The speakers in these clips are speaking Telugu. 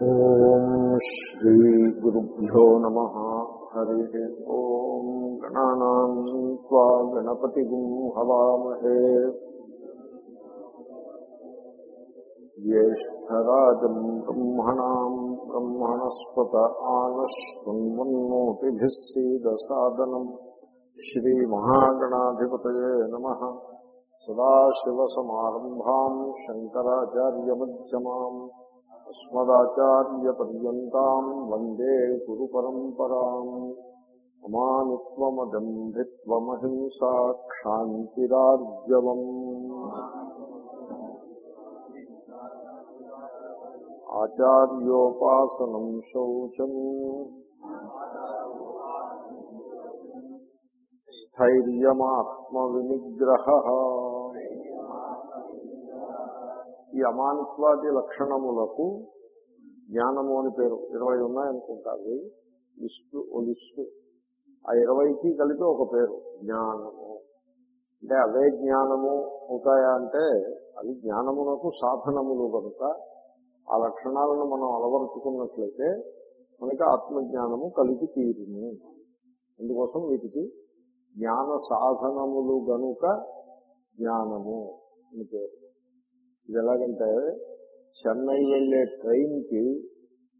ఓం శ్రీ గురుభ్యో నమ. హరి ఓం గణానా గణపతి హవామహే జ్యేష్టరాజం బ్రహ్మణా బ్రహ్మణస్పత ఆనశ్వన్మన్నోతిభిः సీదసాదనం శ్రీమహాగణాధిపతయే నమ. సదాశివసమారంభాం శంకరాచార్యమ్యమాం అస్మదాచార్యపర్యంతం వందే గురు పరంపరా అమానుత్వమదంభిత్వమహింసా క్షాంతిరార్జవం ఆచార్యోపాసనం శౌచం. స్థైర్యమాత్మ వినిగ్రహ ఈ అమానిత్వాది లక్షణములకు జ్ఞానము అని పేరు. ఇరవై ఉన్నాయనుకుంటారు. లిస్టు ఓ లిస్టు. ఆ ఇరవైకి కలిపి ఒక పేరు. జ్ఞానము. అంటే అవే జ్ఞానము అవుతాయా అంటే అవి జ్ఞానమునకు సాధనములు కనుక ఆ లక్షణాలను మనం అలవరుచుకున్నట్లయితే మనకి ఆత్మజ్ఞానము కలిపి తీరును. అందుకోసం వీటికి జ్ఞాన సాధనములు గనుక జ్ఞానము అని పేరు. ఇది ఎలాగంటే చెన్నై వెళ్ళే ట్రైన్కి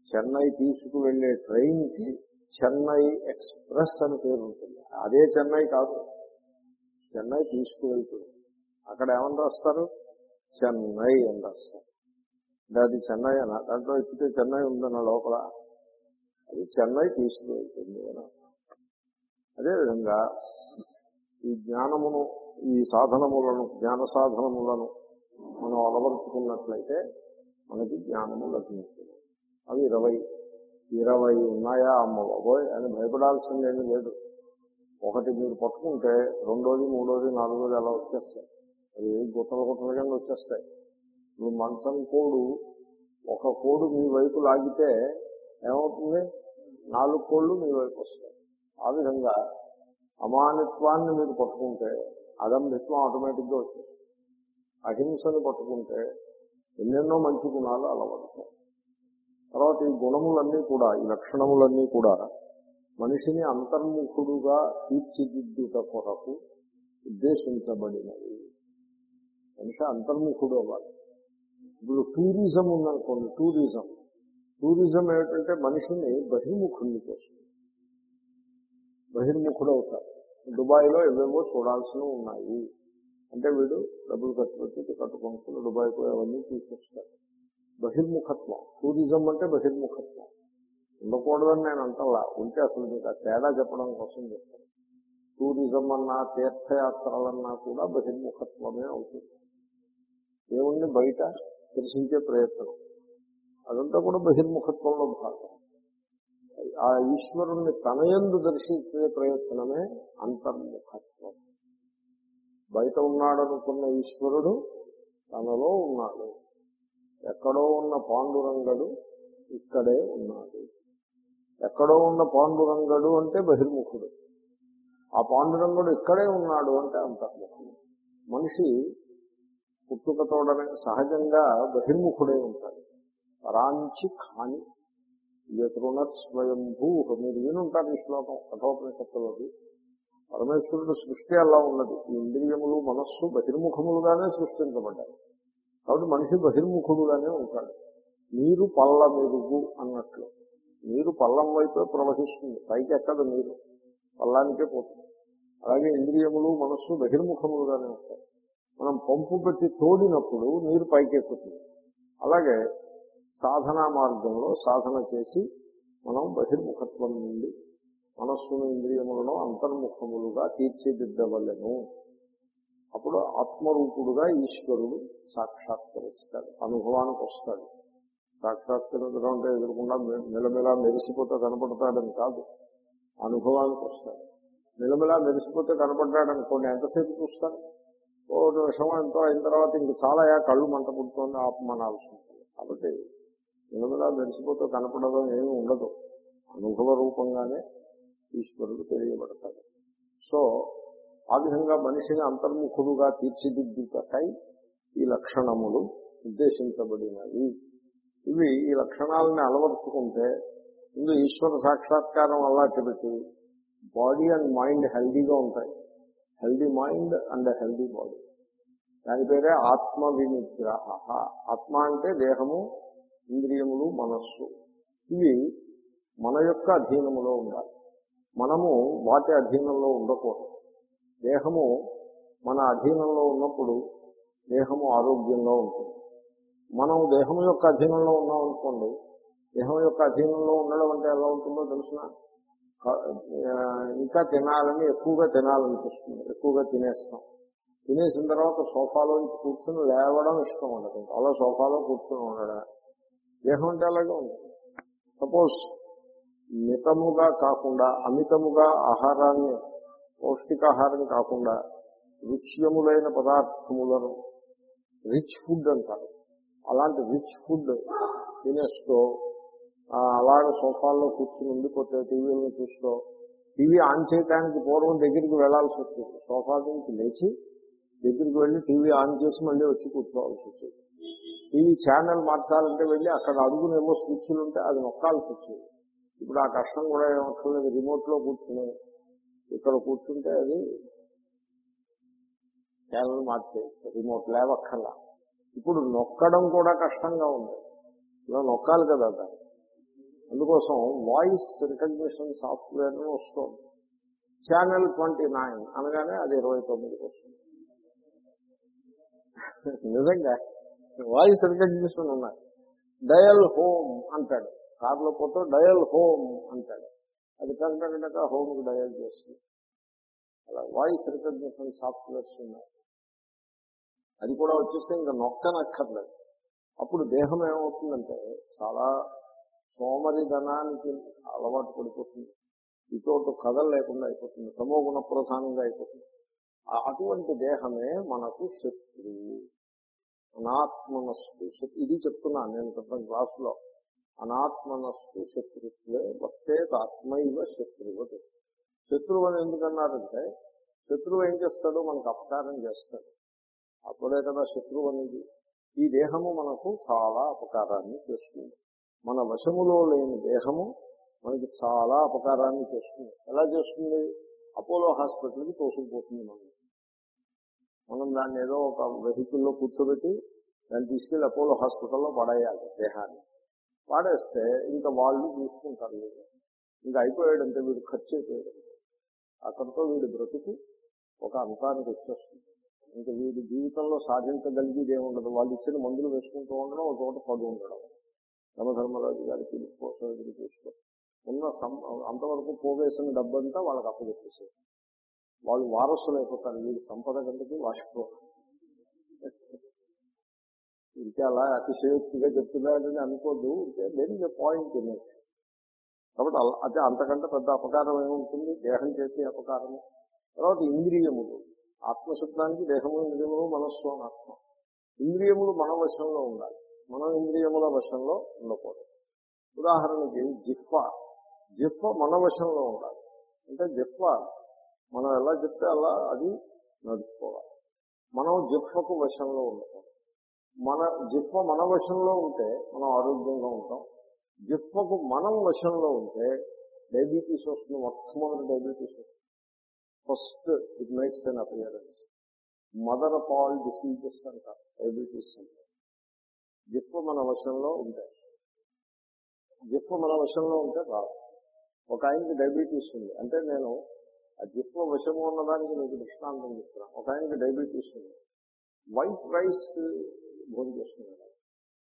చెన్నై తీసుకువెళ్ళే ట్రైన్కి చెన్నై ఎక్స్ప్రెస్ అని పేరు ఉంటుంది. అదే చెన్నై కాదు. చెన్నై తీసుకువెళ్తుంది అక్కడ ఏమని రాస్తారు? చెన్నై అని రాస్తారు. అంటే అది చెన్నై అన్న దాంట్లో ఎక్కితే చెన్నై ఉందన్న లోపల. అది చెన్నై తీసుకువెళ్తుంది అని అదేవిధంగా ఈ జ్ఞానమును ఈ సాధనములను జ్ఞాన సాధనములను మనం అలవరుచుకున్నట్లయితే మనకి జ్ఞానము లభించింది. అవి ఇరవై ఇరవై ఉన్నాయా అమ్మ బాబోయ్ అని భయపడాల్సిందేమీ లేదు. ఒకటి మీరు పట్టుకుంటే రెండోది మూడోది నాలుగోది అలా వచ్చేస్తాయి. అవి గుట్టలు గుట్టల కింద వచ్చేస్తాయి. ఇప్పుడు మంచం కోడు ఒక కోడు మీ వైపు లాగితే ఏమవుతుంది? నాలుగు కోళ్ళు మీ వైపు వస్తాయి. ఆ విధంగా అమానిత్వాన్ని మీరు పట్టుకుంటే అదంభిత్వం ఆటోమేటిక్గా వచ్చేస్తుంది. అహింసను పట్టుకుంటే ఎన్నెన్నో మంచి గుణాలు అలవడతాయి. తర్వాత ఈ గుణములన్నీ కూడా ఈ లక్షణములన్నీ కూడా మనిషిని అంతర్ముఖుడుగా తీర్చిదిద్దుట కొరకు ఉద్దేశించబడినవి. మనిషి అంతర్ముఖుడు అవ్వాలి. ఇప్పుడు టూరిజం ఉందనుకోండి టూరిజం. టూరిజం ఏమిటంటే మనిషిని బహిర్ముఖుడిని చేస్తుంది. బహిర్ముఖుడు అవుతారు దుబాయ్లో ఏవేవో చూడాల్సినవి ఉన్నాయి. అంటే వీడు డబ్బులు ఖర్చు పెట్టి టికెట్ దుబాయ్ పోయి అవన్నీ తీసుకొస్తారు బహిర్ముఖత్వం. టూరిజం అంటే బహిర్ముఖత్వం. ఉండకూడదని నేను అంటలా ఉంటే అసలు మీకు ఆ తేడా చెప్పడం కోసం చెప్తాను. టూరిజం అన్నా తీర్థయాత్రలన్నా కూడా బహిర్ముఖత్వమే అవుతుంది. దేవుణ్ణి బయట దర్శించే ప్రయత్నం. అదంతా కూడా బహిర్ముఖత్వంలో భాగం. ఆ ఈశ్వరుణ్ణి తనయందు దర్శించే ప్రయత్నమే అంతర్ముఖత్వం. బయట ఉన్నాడనుకున్న ఈశ్వరుడు తనలో ఉన్నాడు. ఎక్కడో ఉన్న పాండురంగడు ఇక్కడే ఉన్నాడు. ఎక్కడో ఉన్న పాండురంగడు అంటే బహిర్ముఖుడు. ఆ పాండురంగుడు ఇక్కడే ఉన్నాడు అంటే అంతర్ముఖుడు. మనిషి పుట్టుకతోడనే సహజంగా బహిర్ముఖుడే ఉంటాడు. పరాంచి ఖాని యతృణత్ స్వయంభూ. మీరు వినుంటారు ఈ శ్లోకం కఠోపనిషత్తులది పరమేశ్వరుడు సృష్టి అలా ఉన్నది. ఈ ఇంద్రియములు మనస్సు బహిర్ముఖములుగానే సృష్టించబడ్డాయి. కాబట్టి మనిషి బహిర్ముఖుడుగానే ఉంటాడు. నీరు పళ్ళ మెరుగు అన్నట్లు. నీరు పల్లం వైపే ప్రవహిస్తుంది. పైకి ఎక్కదు నీరు. పల్లానికే పోతుంది. అలాగే ఇంద్రియములు మనస్సు బహిర్ముఖములుగానే ఉంటాయి. మనం పంపు పెట్టి తోడినప్పుడు నీరు పైకి ఎక్కుతుంది అలాగే సాధనా మార్గంలో సాధన చేసి మనం బహిర్ముఖత్వం నుండి మనస్సును ఇంద్రియములను అంతర్ముఖములుగా తీర్చిదిద్దవలను. అప్పుడు ఆత్మరూపుడుగా ఈశ్వరుడు సాక్షాత్కరిస్తాడు అనుభవానికి వస్తాడు సాక్షాత్కరించడం అంటే ఎదురకుండా నిలమిలా మెరిసిపోతే కనపడతాడని కాదు అనుభవానికి వస్తాడు నిలమిలా మెరిసిపోతే కనపడ్డాడనుకోండి ఎంతసేపు చూస్తాడు? ఓ నిమిషం ఎంతో అయిన తర్వాత ఇంక చాలా కళ్ళు మంట పుడుతోంది ఆపమనాల్సి ఉంటుంది కాబట్టి నిలమిలా మెరిసిపోతే కనపడడం ఏమీ ఉండదు. అనుభవ రూపంగానే ఈశ్వరుడు తెలియబడతాడు. సో ఆ విధంగా మనిషిని అంతర్ముఖుడుగా తీర్చిదిద్దుటకై ఈ లక్షణములు ఉద్దేశించబడినవి. ఇవి ఈ లక్షణాలని అలవర్చుకుంటే ముందు ఈశ్వర సాక్షాత్కారం అలాంటి పెట్టి బాడీ అండ్ మైండ్ హెల్దీగా ఉంటాయి. Healthy mind and healthy body. దాని పేరే ఆత్మ వినిగ్రహ ఆత్మ అంటే దేహము ఇంద్రియములు మనస్సు. ఇవి మన యొక్క అధీనములో ఉండాలి. మనము వాటి అధీనంలో ఉండకూడదు. దేహము మన అధీనంలో ఉన్నప్పుడు దేహము ఆరోగ్యంగా ఉంటుంది. మనం దేహం యొక్క అధీనంలో ఉన్నాం అనుకోండి దేహం యొక్క అధీనంలో ఉండడం అంటే ఎలా ఉంటుందో తెలిసిన? ఇంకా తినాలని ఎక్కువగా తినాలనిపిస్తుంది. ఎక్కువగా తినేస్తాం. తినేసిన తర్వాత సోఫాలో కూర్చొని లేవడం ఇష్టం ఉండదు. అలా సోఫాలో కూర్చొని ఉండడం. దేహం అంటే అలాగే ఉంటుంది. సపోజ్ మితముగా కాకుండా అమితముగా ఆహారాన్ని పౌష్టికాహారం కాకుండా రుచ్యములైన పదార్థములను రిచ్ ఫుడ్ అంటారు. అలాంటి రిచ్ ఫుడ్ తినేస్తూ అలాగే సోఫాల్లో కూర్చుని ఉండిపోతే టీవీలను చూస్తూ టీవీ ఆన్ చేయడానికి పూర్వం దగ్గరికి వెళ్ళాల్సి వచ్చేది. సోఫా నుంచి లేచి దగ్గరికి వెళ్ళి టీవీ ఆన్ చేసి మళ్ళీ వచ్చి కూర్చోవాల్సి వచ్చేది. టీవీ ఛానల్ మార్చాలంటే వెళ్ళి అక్కడ అడుగునేమో స్విచ్లు ఉంటే అది నొక్కాల్సి వచ్చేది. ఇప్పుడు ఆ కష్టం కూడా ఏమవుతుంది? రిమోట్లో కూర్చుని ఇక్కడ కూర్చుంటే అది ఛానల్ మార్చేయచ్చు రిమోట్ లేవక్కర్లా. ఇప్పుడు నొక్కడం కూడా కష్టంగా ఉంది. ఇలా నొక్కాలి కదా దాన్ని. అందుకోసం వాయిస్ రికగ్నిషన్ సాఫ్ట్వేర్ వస్తుంది. ఛానల్ ట్వంటీ నైన్ అనగానే అది ఇరవై తొమ్మిదికి వస్తుంది. నిజంగా వాయిస్ రికగ్నిషన్ ఉన్నాయి డయల్ హోమ్ అంటాడు. కార్లో పోతే డయల్ హోమ్ అంటాడు. అది కనుక హోమ్కి డయల్ చేస్తుంది. అలా వాయిస్ రికగ్నిషన్ సాఫ్ట్వేర్స్ ఉన్నాయి. అది కూడా వచ్చేస్తే ఇంకా నొక్కనక్కర్లేదు. అప్పుడు దేహం ఏమవుతుందంటే చాలా సోమరిధనానికి అలవాటు పడిపోతుంది. ఇటు కథలు లేకుండా అయిపోతుంది తమో గుణ ప్రధానంగా అయిపోతుంది. అటువంటి దేహమే మనకు శత్రువు అనాత్మనస్సు. ఇది చెప్తున్నాను నేను చెప్పిన క్లాసులో. అనాత్మనస్సు శత్రుత్వే వర్తేత ఆత్మైవ శత్రువు శత్రువు అని ఎందుకన్నారంటే శత్రువు ఏం చేస్తాడో మనకు అపకారం చేస్తాడు. అప్పుడే కదా శత్రువు అనేది. ఈ దేహము మనకు చాలా అపకారాన్ని చేస్తుంది. మన వశములో లేని దేహము మనకి చాలా అపకారాన్ని చేస్తుంది. ఎలా చేస్తుంది? అపోలో హాస్పిటల్కి తోసుకుపోతుంది మనం మనం దాన్ని ఏదో ఒక వెహికల్లో కూర్చోబెట్టి దాన్ని తీసుకెళ్ళి అపోలో హాస్పిటల్లో పడేయాలి దేహాన్ని. పాడేస్తే ఇంకా వాళ్ళు చూసుకుంటారు వీడు ఇంకా అయిపోయాడంటే వీడు ఖర్చు అయిపోయాడంటే అక్కడితో వీడి బ్రతుకు ఒక అంతానికి వచ్చేస్తుంది. ఇంకా వీడి జీవితంలో సాధించగలిగేది ఏముండదు. వాళ్ళు ఇచ్చిన మందులు వేసుకుంటూ ఉండడం ఒక చోట పడు ఉండడం. యమధర్మరాజు గారి పిలుపు కోసం ఎదురు చూసుకో ఉన్న అంతవరకు పోగేసిన డబ్బంతా వాళ్ళకి అప్పచెప్పేసారు వాళ్ళు వారసులు అయిపోతారు వీడి సంపద కంటే వాసిపో ఇంకా అలా అతిశయోక్తిగా చెప్తున్నాడని అనుకోద్దు. Then is point in it కాబట్టి అదే అంతకంటే పెద్ద అపకారం ఏముంటుంది దేహం చేసే అపకారము. తర్వాత ఇంద్రియములు. ఆత్మశబ్దానికి దేహము ఇంద్రియములు మనస్సు అని అర్థం. ఇంద్రియములు మన వశంలో ఉండాలి. మనం ఇంద్రియముల వశంలో ఉండకూడదు. ఉదాహరణకి జిహ్వ. జిహ్వ మన వశంలో ఉండాలి. అంటే జిహ్వ మనం ఎలా చెప్తే అలా అది నడుచుకోవాలి మనం జిహ్వకు వశంలో ఉండకూడదు. మన జిహ్వ మన వశంలో ఉంటే మనం ఆరోగ్యంగా ఉంటాం. జిహ్వకు మనం వశంలో ఉంటే డయాబెటీస్ వస్తుంది మొట్టమొదటి డయాబెటీస్ వస్తుంది. First it makes an appearance. Mother of all diseases అంటారు డయాబెటీస్ అంటారు. జిప్పు మన వశంలో ఉంటాయి జిప్పు మన వశంలో ఉంటే రాదు. ఒక ఆయనకి డయాబెటీస్ ఉంది అంటే నేను ఆ జిప్పు వశము ఉన్నదానికి మీకు దృష్టాంతం చెప్తున్నాను ఒక ఆయనకి డయాబెటీస్ ఉంది. వైట్ రైస్ భోజనం చేస్తున్నాడు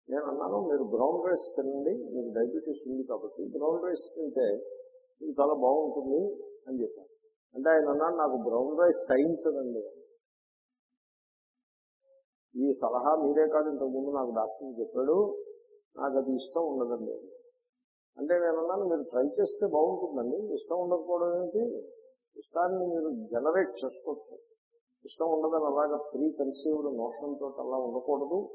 నేను అన్నాను మీరు బ్రౌన్ రైస్ తినండి మీకు డయాబెటీస్ ఉంది కాబట్టి బ్రౌన్ రైస్ తింటే ఇది చాలా బాగుంటుంది అని చెప్పాను అంటే ఆయన అన్నాడు నాకు బ్రౌన్ రైస్ సహించదండి ఈ సలహా మీరే కాదు ఇంతకుముందు నాకు డాక్టర్ చెప్పాడు నాకు అది ఇష్టం ఉండదండి. అంటే నేను అన్నాను మీరు ట్రై చేస్తే బాగుంటుందండి ఇష్టం ఉండకపోవడం ఏంటి? ఇష్టాన్ని మీరు జనరేట్ చేసుకోవచ్చు. ఇష్టం ఉండదని అలాగా ప్రీ కన్సీవ్డ్ నోషన్ తోటి అలా ఉండకూడదు.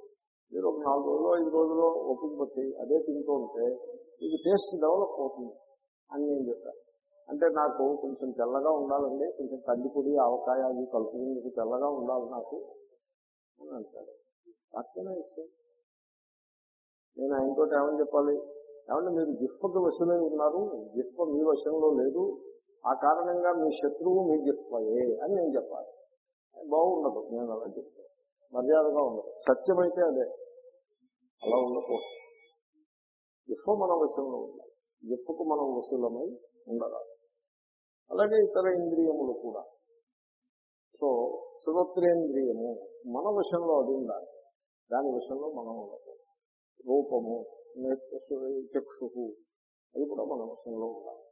మీరు ఒక నాలుగు రోజులు ఐదు రోజులు ఓపిక బట్టి అదే తింటూ ఉంటే ఇది టేస్ట్ డెవలప్ అవుతుంది. అని నేను చెప్పాను అంటే నాకు కొంచెం తెల్లగా ఉండాలండి. కొంచెం కందిపొడి ఆవకాయ అవి కలుపుకుని తెల్లగా ఉండాలి నాకు అని అంటాడు. అట్లనే ఇష్టం నేను ఆయనతో ఏమని చెప్పాలి? ఏమంటే మీరు జిఫ్కి వశమే ఉన్నారు. జిఫ్ మీ వశంలో లేదు. ఆ కారణంగా మీ శత్రువు మీ జిఫ్యే అని నేను చెప్పాలి. బాగుండదు నేను అలా చెప్తాను. మర్యాదగా ఉండదు. సత్యమైతే అదే. అలా ఉండకూడదు. జిఫ్ మన వశంలో ఉండాలి. జిఫ్కు మనం వశులమై ఉండరాదు. అలాగే ఇతర ఇంద్రియములు కూడా. సో శ్రోత్రేంద్రియము మన వశంలో అది ఉండాలి. దాని విషయంలో మనం ఉండకూడదు. రూపము చక్షు అది కూడా మన వశంలో ఉండాలి.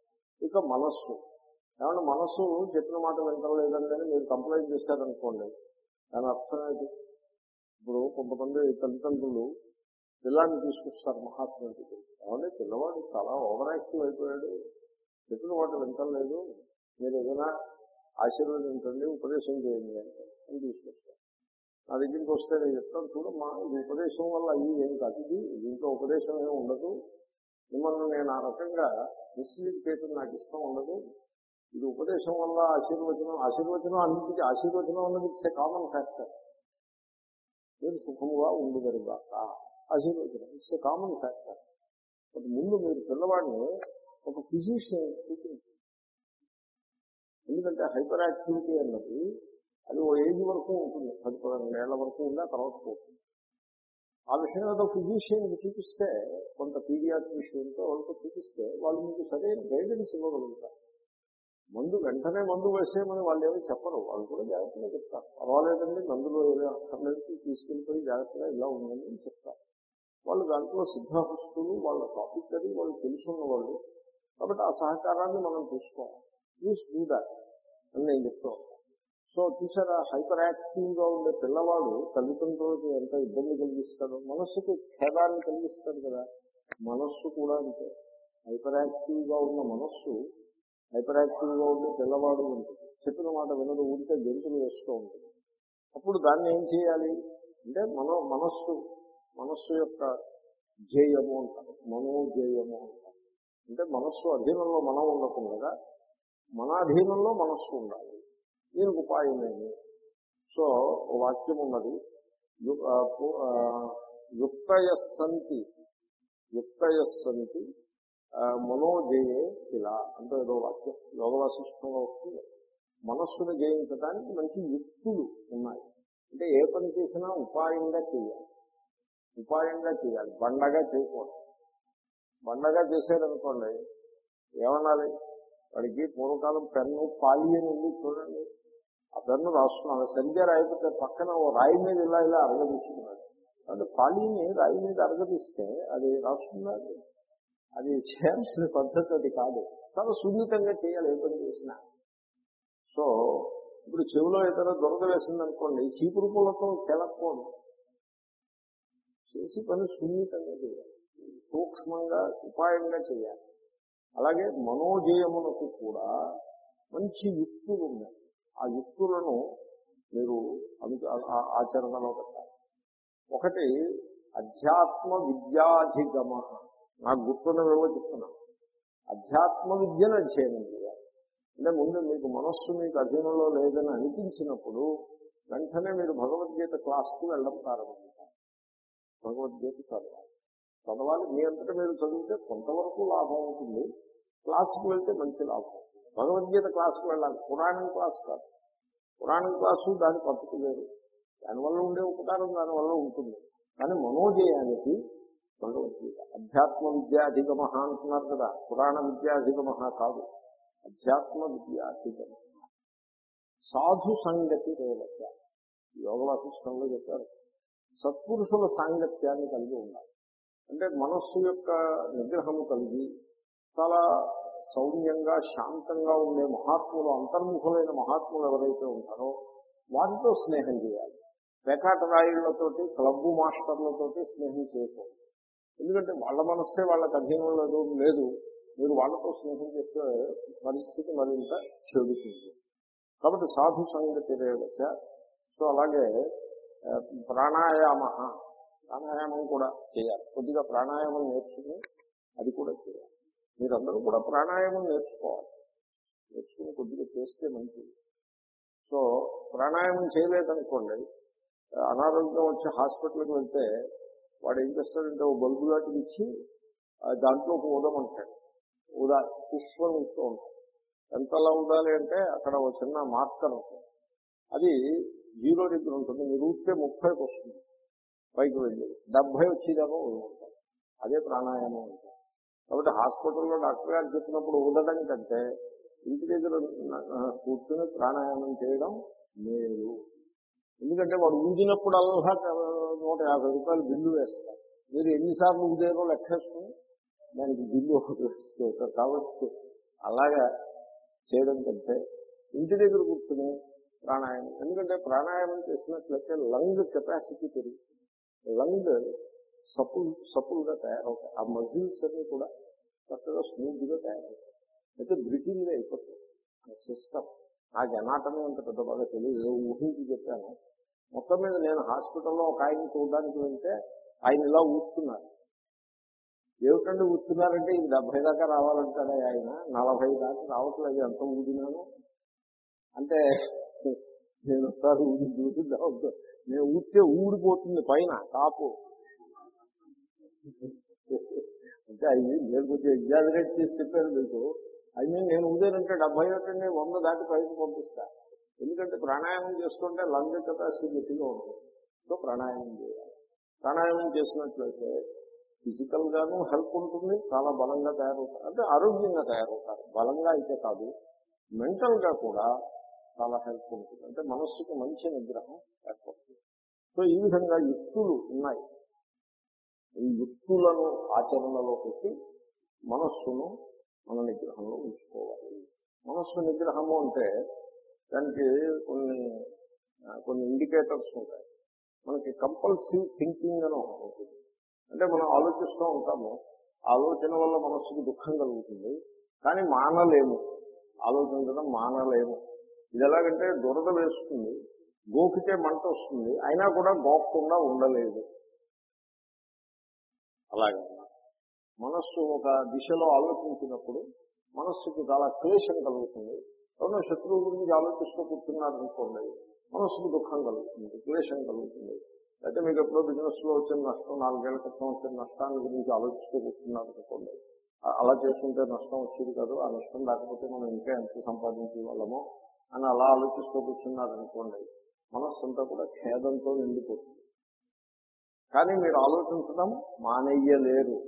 ఇక మనస్సు. ఏమన్నా మనస్సు చెప్పిన మాట వింటలేదండి మీరు కంప్లైంట్ చేశారనుకోండి. దాని అర్థం ఏంటి? ఇప్పుడు కొంతమంది తల్లిదండ్రులు పిల్లాన్ని తీసుకొస్తారు మహాత్మ ఏమంటే పిల్లవాడు చాలా ఓవర్ యాక్టివ్ అయిపోయాడు. చెప్పిన మాట వింటలేదు మీరు ఏదైనా ఆశీర్వదించండి ఉపదేశం చేయండి అంటే అని తీసుకొస్తారు. నా దగ్గరికి వస్తే నేను చెప్తాను మా ఈ ఉపదేశం వల్ల అయ్యి ఏం కాదు. ఇది దీంట్లో ఉపదేశం ఏమి ఉండదు. మిమ్మల్ని నేను ఆ రకంగా మిస్లీడ్ చేయడం నాకు ఇష్టం ఉండదు. ఇది ఉపదేశం వల్ల ఆశీర్వచనం ఆశీర్వచనం అన్నింటికి ఆశీర్వచనం అన్నది ఇట్స్ ఏ కామన్ ఫ్యాక్టర్ మీరు సుఖముగా ఉండగలుగాక ఆశీర్వచనం it's a common factor but ముందు మీరు పిల్లవాడిని ఒక ఫిజిషియన్ చూపించారు ఎందుకంటే హైపర్ యాక్టివిటీ అన్నది అది ఓ ఏజ్ వరకు ఉంటుంది. పది పదకొండు ఏళ్ళ వరకు ఉందా తర్వాత పోతుంది. ఆ విషయం ఏదో ఫిజిషియన్కి చూపిస్తే కొంత పీడియాట్రిషియన్తో వాళ్ళతో చూపిస్తే వాళ్ళు మీకు సరైన గైడెన్స్ ఇవ్వగలుగుతారు. మందు వెంటనే మందు వేసేయమని వాళ్ళు ఏమీ చెప్పరు. వాళ్ళు కూడా జాగ్రత్తగా చెప్తారు. పర్వాలేదండి మందులో ఏదో అక్కర్లేదు తీసుకెళ్ళిపోయి జాగ్రత్తగా ఇలా ఉందని చెప్తారు. వాళ్ళు దాంట్లో సిద్ధహస్తులు వాళ్ళ టాపిక్ అది వాళ్ళు తెలుసున్న వాళ్ళు కాబట్టి ఆ సహకారాన్ని మనం తీసుకోవాలి. ప్లీజ్ డూ దాట్ అని నేను చెప్తాను సో చూసారా హైపర్ యాక్టివ్గా ఉండే పిల్లవాడు తల్లిదండ్రులకి ఎంత ఇబ్బంది కలిగిస్తాడు? మనస్సుకు ఖేదాన్ని కలిగిస్తాడు కదా. మనస్సు కూడా అంతే. హైపర్ యాక్టివ్గా ఉన్న మనస్సు హైపర్ యాక్టివ్గా ఉండే పిల్లవాడు ఉంటుంది చెప్పిన మాట వినదు ఉంటే గెంతులు వేస్తూ ఉంటుంది. అప్పుడు దాన్ని ఏం చేయాలి? అంటే మన మనస్సు మనస్సు యొక్క ధ్యేయము అంటారు. మనోధ్యేయము అంటారు. అంటే మనస్సు అధీనంలో మనం ఉండకుండా మన అధీనంలో మనస్సు ఉండాలి. దీనికి ఉపాయమేమి సో వాక్యం ఉన్నది. యుక్తయ సంతి యుక్తయ సంతి మనోజయే ఇలా అంటే ఏదో వాక్యం. యోగ వస్తుంది. మనస్సును జయించడానికి మంచి యుక్తులు ఉన్నాయి. అంటే ఏ పని చేసినా ఉపాయంగా చేయాలి. ఉపాయంగా చేయాలి. బండగా చేయకూడదు. బండగా చేశారనుకోండి ఏమనాలి? వాడికి పూర్వకాలం పెన్ను పాలి అని ఉంది చూడండి. ఆ పెన్ను రాస్తున్నాడు సరిగ్గా రాయిపోతే పక్కన ఓ రాయి మీద ఇలా ఇలా అరగదీసుకున్నాడు అంటే పాలిని రాయి మీద అరగదీస్తే అది రాస్తున్నది అది చేయాల్సిన పద్ధతి అది కాదు. చాలా సున్నితంగా చేయాలి ఏ పని చేసినా. సో ఇప్పుడు చెవిలో ఏదైనా దొరద వేసిందనుకోండి చీపురు పూలతో కెలక్కూడదు చేసి పని సున్నితంగా చేయాలి. సూక్ష్మంగా ఉపాయంగా చేయాలి. అలాగే మనోజయమునకు కూడా మంచి యుక్తులు ఉన్నాయి ఆ యుక్తులను మీరు ఆచరణలో పెట్టాలి. ఒకటి అధ్యాత్మ విద్యాధిగమ నాకు గుర్తున్నవేవో చెప్తున్నాను అధ్యాత్మ విద్యను అధ్యయనం చేయాలి అంటే ముందు మీకు మనస్సు మీకు అధీనంలో లేదని అనిపించినప్పుడు వెంటనే మీరు భగవద్గీత క్లాస్కి వెళ్ళడం ప్రారంభించాలి. భగవద్గీత చదవాలి. చదవాలి. మీ అంతటా మీరు చదివితే కొంతవరకు లాభం ఉంటుంది. క్లాస్కి వెళ్తే మంచి లాభం భగవద్గీత క్లాస్కి వెళ్ళాలి. పురాణం క్లాస్ కాదు. పురాణం క్లాసు దాని పద్ధతి లేదు దానివల్ల ఉండే ఉపకారం దానివల్ల ఉంటుంది. కానీ మనోజయానికి భగవద్గీత అధ్యాత్మ విద్యాధిగమ అంటున్నారు కదా. పురాణ విద్యాధిగమ కాదు. అధ్యాత్మ విద్యాధిగమ సాధు సంగతి రేవత యోగ వాసిష్టంలో చెప్పారు. సత్పురుషుల సాంగత్యాన్ని కలిగి ఉండాలి. అంటే మనస్సు యొక్క నిగ్రహము కలిగి చాలా సౌమ్యంగా శాంతంగా ఉండే మహాత్ములు అంతర్ముఖులైన మహాత్ములు ఎవరైతే ఉంటారో వారితో స్నేహం చేయాలి. పేకాట రాయిళ్ళతోటి క్లబ్బు మాస్టర్లతోటి స్నేహం చేయకూడదు. ఎందుకంటే వాళ్ళ మనస్సే వాళ్ళకి అధీనం లేదు లేదు. మీరు వాళ్ళతో స్నేహం చేస్తే పరిస్థితి మరింత చెడుతుంది. కాబట్టి సాధు సంగతి రేవచ సో అలాగే ప్రాణాయామ ప్రాణాయామం కూడా చేయాలి. కొద్దిగా ప్రాణాయామం నేర్చుకుని అది కూడా చేయాలి. మీరందరూ కూడా ప్రాణాయామం నేర్చుకోవాలి. నేర్చుకుని కొద్దిగా చేస్తే మంచిది. సో ప్రాణాయామం చేయలేదనుకోండి అనారోగ్యం వచ్చి హాస్పిటల్కి వెళ్తే వాడు ఏం చేస్తాడంటే ఓ బల్బు లాంటిది ఇచ్చి దాంట్లో ఒక ఊదమంటాడు ఊదా పుష్పం ఇస్తూ ఉంటాడు. ఎంతలా ఉండాలి అంటే అక్కడ ఒక చిన్న మార్కర్ ఉంటుంది అది జీరో దగ్గర ఉంటుంది. మీరు ఊపితే ముప్పైకి వస్తుంది. పైకి వెళ్ళి డెబ్బై వచ్చేదాకా ఊదుకుంటారు అదే ప్రాణాయామం ఉంటుంది కాబట్టి హాస్పిటల్లో డాక్టర్ గారు చెప్పినప్పుడు ఊదడం కంటే ఇంటి దగ్గర కూర్చొని కూర్చుని ప్రాణాయామం చేయడం మేలు. ఎందుకంటే వాడు ఊదినప్పుడల్లా నూట యాభై రూపాయలు బిల్లు వేస్తారు. మీరు ఎన్నిసార్లు ఉదయం లెక్కేసుకుని దానికి బిల్లు ఒకటి వేస్తూ ఉంటారు కాబట్టి అలాగా చేయడం కంటే ఇంటి దగ్గర కూర్చుని ప్రాణాయామం. ఎందుకంటే ప్రాణాయామం చేసినట్లయితే లంగ్ కెపాసిటీ పెరుగుతుంది. లంగ్ సపుల్ సపుల్గా తయారవుతాయి. ఆ మజిల్స్ అన్ని కూడా చక్కగా స్మూత్గా తయారవుతాయి. అయితే బ్రిటింగ్గా అయిపోతుంది. ఆ సిస్టమ్. నాకు ఎనాటమీ అంత పెద్ద బాగా తెలియదు ఊహించి చెప్పాను. మొత్తం మీద నేను హాస్పిటల్లో ఒక ఆయన చూడడానికి వెళ్తే ఆయన ఇలా ఊస్తున్నారు ఏమిటండి ఊస్తున్నారంటే ఇది డెబ్బై దాకా రావాలంటాడే ఆయన? నలభై దాకా రావట్లేదు ఎంత ఊదినాను? అంటే నేను ఒకసారి ఊది చూసిద్దాం నేను ఊస్తే ఊడిపోతుంది పైన కాపు అంటే అవి నేను కొంచెం ఎగ్జాజరేట్ చేసి చెప్పాను మీకు. అయితే నేను ఊదేనంటే డెబ్బై ఒకటి వంద దాటి పైకి పంపిస్తాను ఎందుకంటే ప్రాణాయామం చేసుకుంటే లంగ్ కెపాసిటీ గట్టిగా ఉంటుంది. సో ప్రాణాయామం చేయాలి. ప్రాణాయామం చేసినట్లయితే ఫిజికల్ గాను హెల్ప్ ఉంటుంది చాలా బలంగా తయారవుతారు. అంటే ఆరోగ్యంగా తయారవుతారు. బలంగా అయితే కాదు మెంటల్గా కూడా చాలా హెల్ప్ ఉంటుంది. అంటే మనస్సుకు మంచి నిగ్రహం ఏర్పడుతుంది. సో ఈ విధంగా యుక్తులు ఉన్నాయి. ఈ యుక్తులను ఆచరణలో పెట్టి మనస్సును మన నిగ్రహంలో ఉంచుకోవాలి. మనస్సు నిగ్రహము అంటే దానికి కొన్ని కొన్ని ఇండికేటర్స్ ఉంటాయి. మనకి కంపల్సివ్ థింకింగ్ అని ఒకటి ఉంటుంది. అంటే మనం ఆలోచిస్తూ ఉంటాము ఆలోచన వల్ల మనస్సుకు దుఃఖం కలుగుతుంది కానీ మానలేము. ఆలోచించడం మానలేము. ఇది ఎలాగంటే దురద వేస్తుంది గోకితే మంట వస్తుంది అయినా కూడా గోపకుండా ఉండలేదు. అలాగే మనస్సు ఒక దిశలో ఆలోచించినప్పుడు మనస్సుకి చాలా క్లేశం కలుగుతుంది ఎవరో శత్రువు గురించి ఆలోచిస్తూ కూర్చున్నారు అనుకోండి మనస్సుకు దుఃఖం కలుగుతుంది క్లేశం కలుగుతుంది. అయితే మీకు ఎప్పుడో బిజినెస్లో వచ్చిన నష్టం నాలుగేళ్ళ క్రితం వచ్చిన నష్టాన్ని గురించి ఆలోచిస్తూ కూర్చున్నారు అనుకోండి అలా చేసుకుంటే నష్టం వచ్చేది కాదు ఆ నష్టం లేకపోతే మనం ఇంకా ఎంత సంపాదించే వాళ్ళమో? అని అలా ఆలోచిస్తూ కూర్చున్నారు అనుకోండి మనస్సు అంతా కూడా ఖేదంతో నిండిపోతుంది. కానీ మీరు ఆలోచించడం మానేయలేరు.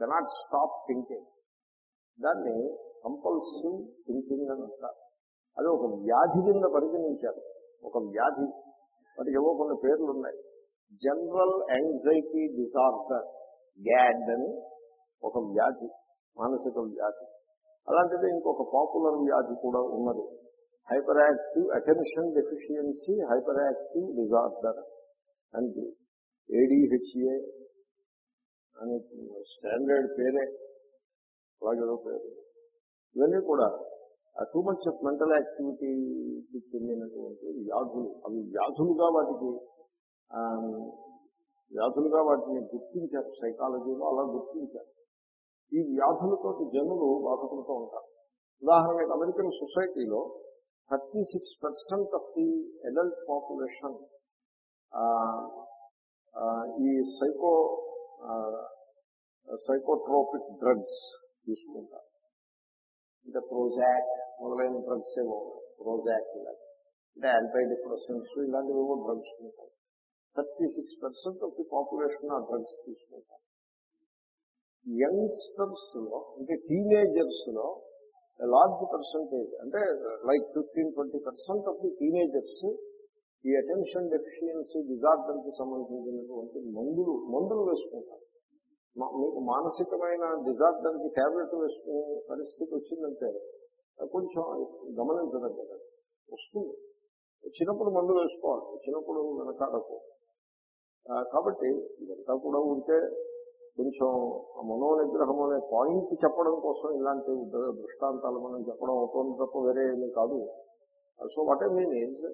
Cannot stop thinking. దాన్ని కంపల్సివ్ థింకింగ్ అని అంటారు అది ఒక వ్యాధి కింద పరిగణించారు. ఒక వ్యాధి. మరి ఏవో కొన్ని పేర్లు ఉన్నాయి జనరల్ యాంగ్జైటీ డిసార్డర్ గ్యాడ్ అని ఒక వ్యాధి మానసిక వ్యాధి. అలాంటిది ఇంకొక పాపులర్ వ్యాధి కూడా ఉన్నది. Hyper active attention deficiency hyper active disorder అంటే ఏడిహెచ్ఏ అని స్టాండర్డ్ పేరే. అలాగేదో పేరు. ఇవన్నీ కూడా టూ మచ్ ఆఫ్ మెంటల్ యాక్టివిటీకి చెందినటువంటి వ్యాధులు. అవి వ్యాధులుగా వాటికి వ్యాధులుగా వాటిని గుర్తించారు. సైకాలజీలో అలా గుర్తించారు. ఈ వ్యాధులతోటి జనులు బాధపడుతూ ఉంటారు. ఉదాహరణకి అమెరికన్ సొసైటీలో thirty six percent of the adult population ఈ సైకో సైకోట్రోపిక్ డ్రగ్స్ తీసుకుంటారు. అంటే ప్రోజాక్ మొదలైన డ్రగ్స్ ఏమో ప్రోజాక్ ఇలాంటి అంటే యాంటై డిప్రెషన్స్ ఇలాంటివి ఏవో డ్రగ్స్ ఉంటాయి. Thirty six percent of the population ఆ డ్రగ్స్ తీసుకుంటారు. యంగ్స్టర్స్లో అంటే టీనేజర్స్లో లార్జ్ పర్సంటేజ్ అంటే like fifteen twenty percent of the teenagers ఈ అటెన్షన్ డెఫిషియన్సీ డిజార్డర్కి సంబంధించినటువంటి మందులు మందులు వేసుకుంటారు. మీకు మానసికమైన డిజార్డర్కి ట్యాబ్లెట్ వేసుకునే పరిస్థితి వచ్చిందంటే కొంచెం గమనించదగ్గది వస్తుంది. వచ్చినప్పుడు మందు వేసుకోవాలి. వచ్చినప్పుడు వెనకాడకు. కాబట్టి ఇదంతా కూడా ఉంటే కొంచెం ఆ మనో నిగ్రహం అనే పాయింట్ చెప్పడం కోసం ఇలాంటి దృష్టాంతాలు మనం చెప్పడం అవుతుంది తప్ప వేరే ఏమీ కాదు. So what I mean is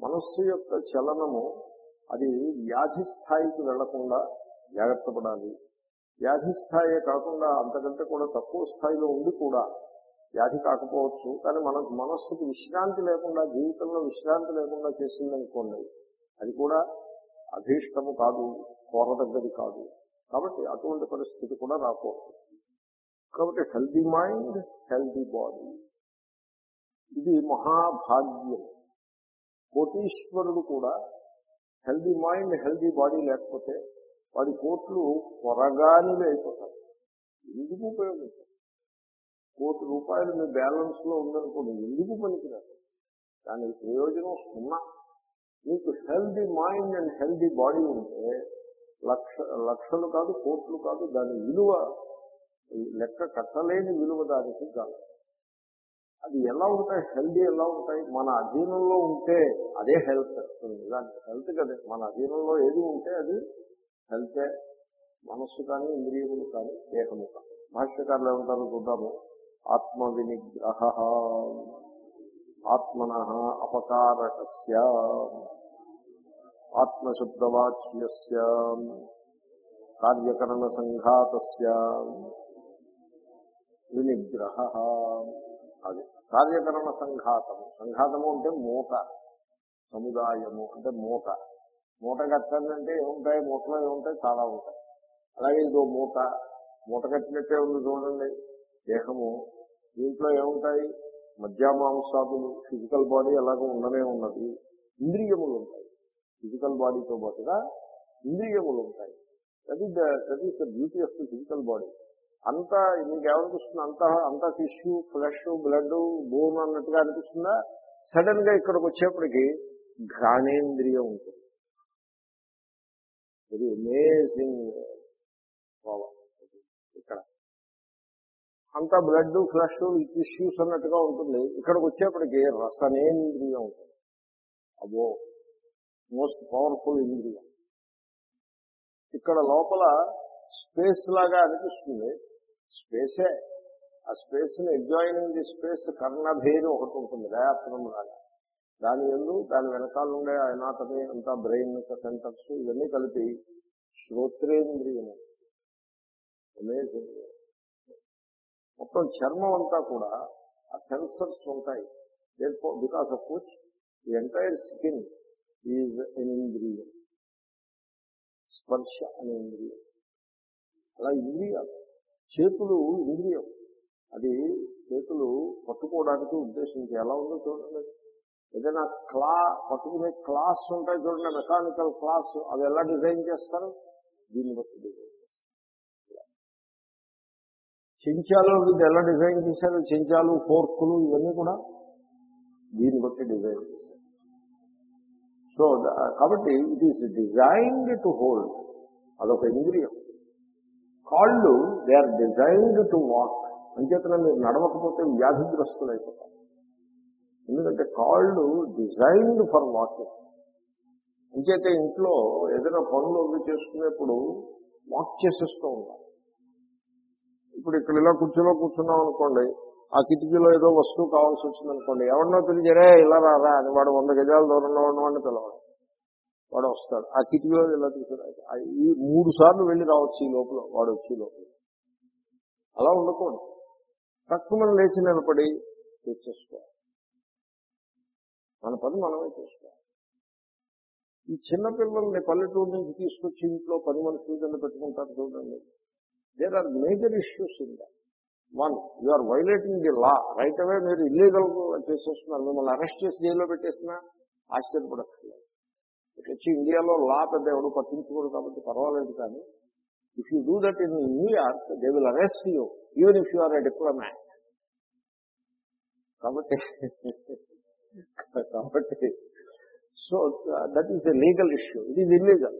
మనస్సు యొక్క చలనము అది వ్యాధి స్థాయికి వెళ్ళకుండా జాగ్రత్త పడాలి. వ్యాధి స్థాయి కాకుండా అంతకంటే కూడా తక్కువ స్థాయిలో ఉండి కూడా వ్యాధి కాకపోవచ్చు. కానీ మనకు మనస్సుకి విశ్రాంతి లేకుండా జీవితంలో విశ్రాంతి లేకుండా చేసిందనుకోండి అది కూడా అభీష్టము కాదు కోరదగ్గది కాదు. కాబట్టి అటువంటి పరిస్థితి కూడా రాకూడదు. కాబట్టి హెల్దీ మైండ్ హెల్దీ బాడీ. ఇది మహాభాగ్యం. కోటీశ్వరుడు కూడా హెల్దీ మైండ్ హెల్దీ బాడీ లేకపోతే వాడి కోట్లు పొరగానివి అయిపోతాయి. ఎందుకు ఉపయోగించారు? కోటి రూపాయలు మీ బ్యాలెన్స్లో ఉందనుకోండి ఎందుకు పనికిరాదు? దాని ప్రయోజనం సున్నా. మీకు healthy mind and healthy body ఉంటే లక్ష లక్షలు కాదు కోట్లు కాదు దాని విలువ లెక్క కట్టలేని విలువ దానికి కాదు. అది ఎలా ఉంటాయి? హెల్దీ ఎలా ఉంటాయి? మన అధీనంలో ఉంటే అదే హెల్త్. ఇలాంటి హెల్త్ కదా. మన అధీనంలో ఏది ఉంటే అది హెల్తే మనస్సు కానీ ఇంద్రియములు కానీ దేహము కానీ. భాష్యకారులు ఏమంటారు చూద్దాము? ఆత్మ వినిగ్రహ ఆత్మన అపకారకస్య ఆత్మశబ్దవాచ్యస్య కార్యకరణ సంఘాతస్య వినిగ్రహ. అది కార్యకరణ సంఘాతము సంఘాతము అంటే మూట సముదాయము అంటే మూట. మూట కట్టాలంటే ఏముంటాయి? మూటలో ఏముంటాయి? చాలా ఉంటాయి. అలాగే ఇదో మూట. మూట కట్టినట్టే ఉంది చూడండి. దేహము దీంట్లో ఏముంటాయి? మధ్యామాంసాదులు ఫిజికల్ బాడీ ఎలాగో ఉండనే ఉన్నది. ఇంద్రియములు ఉంటాయి. ఫిజికల్ బాడీతో పాటుగా ఇంద్రియములు ఉంటాయి. That is that is the beauty of the physical body అంతా మీకు ఏమనిపిస్తుంది? అంతా అంతా టిష్యూ ఫ్లెష్ బ్లడ్ బోన్ అన్నట్టుగా అనిపిస్తుందా? సడన్గా ఇక్కడికి వచ్చేప్పటికి ఘ్రాణేంద్రియం ఉంటుంది. వెరీ అమేజింగ్ పవర్ ఇక్కడ. అంతా బ్లడ్ ఫ్లష్ టిష్యూస్ అన్నట్టుగా ఉంటుంది. ఇక్కడికి వచ్చేప్పటికి రసనేంద్రియం ఉంటుంది. అబో మోస్ట్ పవర్ఫుల్ ఇంద్రియం. ఇక్కడ లోపల స్పేస్ లాగా అనిపిస్తుంది. స్పేసే ఆ స్పేస్ని ఎంజాయినింగ్ ది స్పేస్ కర్ణభేది ఒకటి ఉంటుంది దయాత్రం లాగా. దాని ఎందు దాని వెనకాల ఉండే అనాటమీ అంతా బ్రెయిన్ సెంటర్స్ ఇవన్నీ కలిపి శ్రోత్రేంద్రియము. అమేజింగ్ మొత్తం చర్మం అంతా కూడా ఆ సెన్సర్స్ ఉంటాయి. Because of which the entire skin is an ఇంద్రియం స్పర్శ అనే ఇంద్రియం అలా ఇంద్రియాలు. చేతులు ఇంద్రియం. అది చేతులు పట్టుకోవడానికి ఉద్దేశించి ఎలా ఉందో చూడండి. ఏదైనా క్లా పట్టుకునే క్లాస్ ఉంటాయి చూడండి మెకానికల్ క్లాస్ అవి ఎలా డిజైన్ చేస్తారు? దీన్ని బట్టి డిజైన్ చేస్తారు. చెంచాలు ఇది ఎలా డిజైన్ చేశారు? చెంచాలు ఫోర్కులు ఇవన్నీ కూడా దీన్ని బట్టి డిజైన్ చేశారు. సో కాబట్టి it is designed to hold. అదొక ఇంద్రియం. కాళ్ళు they are designed to walk. అంచేతన మీరు నడవకపోతే వ్యాధిగ్రస్తులు అయిపోతారు ఎందుకంటే కాళ్ళు డిజైన్డ్ ఫర్ వాకింగ్. అంచేత ఇంట్లో ఏదైనా పనులు అవి చేసుకునేప్పుడు వాక్ చేసేస్తూ ఉంటారు ఇప్పుడు ఇక్కడ ఇలా కుర్చీలో కూర్చున్నాం అనుకోండి ఆ కిటికీలో ఏదో వస్తువు కావాల్సి వచ్చింది అనుకోండి ఎవరినో పిలిచారే ఇలా రారా అని వాడు వంద గజాల దూరంలో ఉన్నవాడిని పిలవడం వాడు వస్తాడు. ఆ కిటికీలో ఇలా తీసుకురా ఈ మూడు సార్లు వెళ్ళి రావచ్చు ఈ లోపల వాడు వచ్చి లోపల. అలా ఉండకూడదు. తక్కువ లేచి నిలబడి తెచ్చేసుకోవాలి మన పని మనమే చేసుకోవాలి. ఈ చిన్నపిల్లల్ని పల్లెటూరు నుంచి తీసుకొచ్చి ఇంట్లో పని మనుషుల కింద పెట్టుకుంటారు చూడండి. There are major issues in that one you are violating the law right away మీరు ఇల్లీగల్ చేసేస్తున్నారు. మిమ్మల్ని అరెస్ట్ చేసి జైల్లో పెట్టేసినా ఆశ్చర్యపడక్కర్లేదు. ఇట్లా వచ్చి ఇండియాలో లా పెద్ద ఎవడు పట్టించుకోడు కాబట్టి పర్వాలేదు కానీ if you do that in New York they will arrest you even if you are a diplomat కాబట్టి కాబట్టి so that is a legal issue it is illegal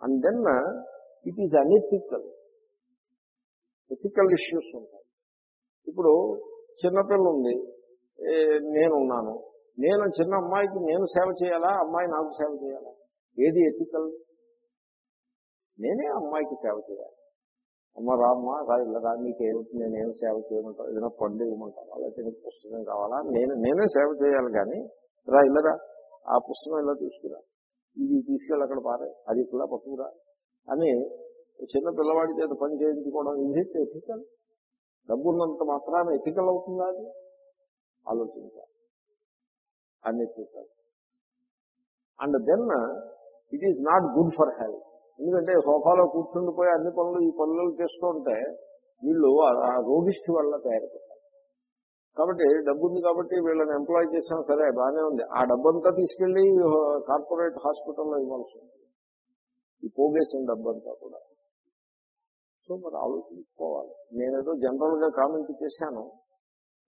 and then it is unethical ethical issues ఉంటాయి. ఇప్పుడు చిన్నపిల్ల ఉంది నేనున్నాను. నేను చిన్న అమ్మాయికి నేను సేవ చేయాలా? అమ్మాయి నాకు సేవ చేయాలా? ఏది ఎథికల్ నేనే అమ్మాయికి సేవ చేయాలి. అమ్మ రామ్మ రా ఇలా రా నీకేమిటి నేనేం సేవ చేయమంటావు? ఏదైనా పండు ఇవ్వమంటావా? లేకపోతే నీకు పుస్తకం కావాలా? నేను నేనే సేవ చేయాలి కానీ రా ఇల్లరా ఆ పుస్తకం ఇలా తీసుకురా. ఇది తీసుకెళ్ళి అక్కడ పారే. అది ఇట్లా పట్టుకురా అని చిన్న పిల్లవాడి చేత పని చేయించుకోవడం ఇది ఎథికల్ డబ్బున్నంత మాత్రాన ఎథికల్ అవుతుందా అది? ఆలోచించాలి. Unethical and then it is not good for health ఎందుకంటే సోఫాలో కూర్చుండిపోయి అన్ని పనులు ఈ పనులు చేస్తూ ఉంటే వీళ్ళు ఆ రోగిష్టి వల్ల తయారైపోతారు. కాబట్టి డబ్బు ఉంది కాబట్టి వీళ్ళని ఎంప్లాయ్ చేసినా సరే బాగానే ఉంది. ఆ డబ్బంతా తీసుకెళ్ళి కార్పొరేట్ హాస్పిటల్లో ఇవ్వాల్సి ఉంటుంది. ఈ పోగేసిన డబ్బంతా కూడా. సో మరి ఆలోచించుకోవాలి. నేనేదో జనరల్గా కామెంట్ చేశాను.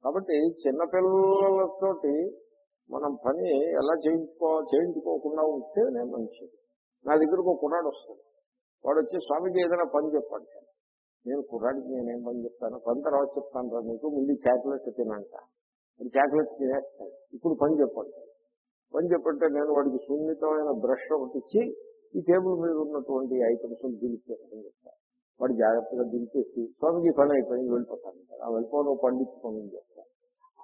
కాబట్టి చిన్నపిల్లలతోటి మనం పని ఎలా చేయించుకో చేయించుకోకుండా ఉంటేనే మంచిది. నా దగ్గరకు ఒక కుర్రాడు వస్తాడు. వాడు వచ్చి స్వామికి ఏదైనా పని చెప్పండి. నేను కుర్రాడికి నేనేం పని చెప్తాను? పని తర్వాత చెప్తాను రా నీకు ముందు చాక్లెట్ తినంట. చాక్లెట్ తినేస్తాడు. ఇప్పుడు పని చెప్పండి. పని చెప్పంటే నేను వాడికి సున్నితమైన బ్రష్ ఒకటి ఇచ్చి ఈ టేబుల్ మీద ఉన్నటువంటి ఐటమ్స్ దిలిపేస్తాను. చెప్తాను వాడు జాగ్రత్తగా దింపేసి స్వామికి పని అయిపోయింది వెళ్ళిపోతాను. ఆ వెళ్ళిపోవడం పని చేస్తాను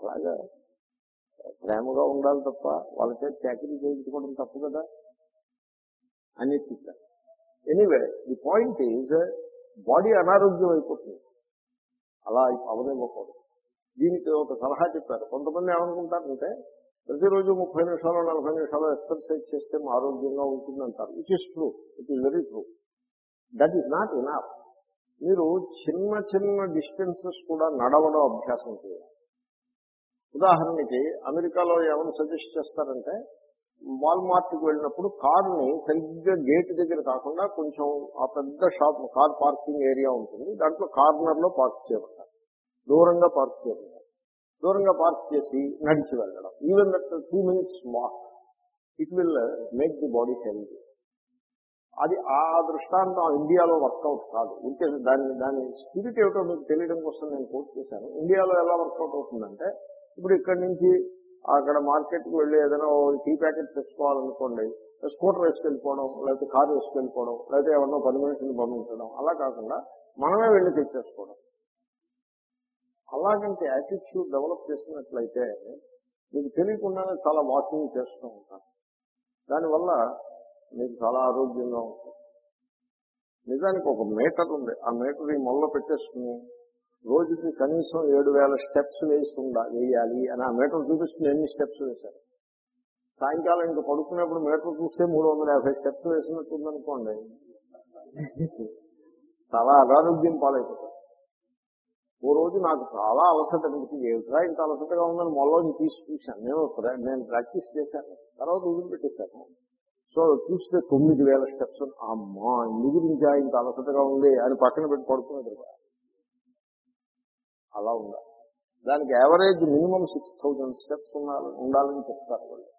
అలాగా ప్రేమగా ఉండాలి తప్ప వాళ్ళ చేత చాకరీ చేయించుకోవడం తప్పు కదా. అని చెప్పారు. Anyway the point is body అనారోగ్యం అయిపోతుంది. అలా అవనివ్వకూడదు. దీనికి ఒక సలహా చెప్పారు. కొంతమంది ఏమనుకుంటారంటే ప్రతిరోజు ముప్పై నిమిషాలు నలభై నిమిషాలు ఎక్సర్సైజ్ చేస్తే ఆరోగ్యంగా ఉంటుందంటారు. It is true it is very true that is not enough మీరు చిన్న చిన్న డిస్టెన్సెస్ కూడా నడవడం అభ్యాసం చేయాలి. ఉదాహరణకి అమెరికాలో ఏమైనా సజెస్ట్ చేస్తారంటే వాల్మార్ట్కి వెళ్ళినప్పుడు కార్ని సరిగ్గా గేట్ దగ్గర కాకుండా కొంచెం ఆ పెద్ద షాప్ కార్ పార్కింగ్ ఏరియా ఉంటుంది. దాంట్లో కార్నర్లో పార్క్ చేయమంటారు. దూరంగా పార్క్ చేయమంటారు. దూరంగా పార్క్ చేసి నడిచి వెళ్ళడం. Even that two minutes walk it will make the body healthy అది ఆ దృష్టాంతం ఇండియాలో వర్కౌట్ కాదు. ఇంకే దాని దాని స్పిరిట్ ఏమిటో మీకు తెలియడం కోసం నేను కోర్టు చేశాను. ఇండియాలో ఎలా వర్కౌట్ అవుతుందంటే ఇప్పుడు ఇక్కడి నుంచి అక్కడ మార్కెట్కి వెళ్ళి ఏదైనా టీ ప్యాకెట్ తెచ్చుకోవాలనుకోండి స్కూటర్ వేసుకెళ్ళిపోవడం లేకపోతే కారు వేసుకెళ్ళిపోవడం లేకపోతే ఎవరినో పది మనిషిని పంపించడం అలా కాకుండా మనమే వెళ్ళి తెచ్చేసుకోవడం. అలాగంటే యాటిట్యూడ్ డెవలప్ చేసినట్లయితే మీకు తెలియకుండానే చాలా వాకింగ్ చేస్తూ ఉంటారు. దానివల్ల మీకు చాలా ఆరోగ్యంగా ఉంటుంది. నిజానికి ఒక మీటర్ ఉంది. ఆ మీటర్ ఈ మొల్ల పెట్టేసుకుని రోజుకి కనీసం ఏడు వేల స్టెప్స్ వేసి వేయాలి అని ఆ మీటర్ చూపిస్తుంది ఎన్ని స్టెప్స్ వేశారు. సాయంకాలం ఇంకా పడుకునేప్పుడు మీటర్ చూస్తే మూడు వందల యాభై స్టెప్స్ వేసినట్టుందనుకోండి. చాలా అనారోగ్యం పాలైపోతుంది ఓ రోజు నాకు చాలా అలసట అనిపించింది. ఏమిట్రా ఇంత అలసటగా ఉందని మొదలు తీసి చూశాను. నేను నేను ప్రాక్టీస్ చేశాను. తర్వాత వదిలిపెట్టేశాను. సో చూస్తే తొమ్మిది వేల స్టెప్స్. అమ్మా ఇందు గురించి ఇంత అలసటగా ఉంది అని పక్కన పెట్టి పడుకునేది అలా ఉండాలి. దానికి average minimum six thousand steps ఉండాలి ఉండాలని చెప్తారు వాళ్ళు.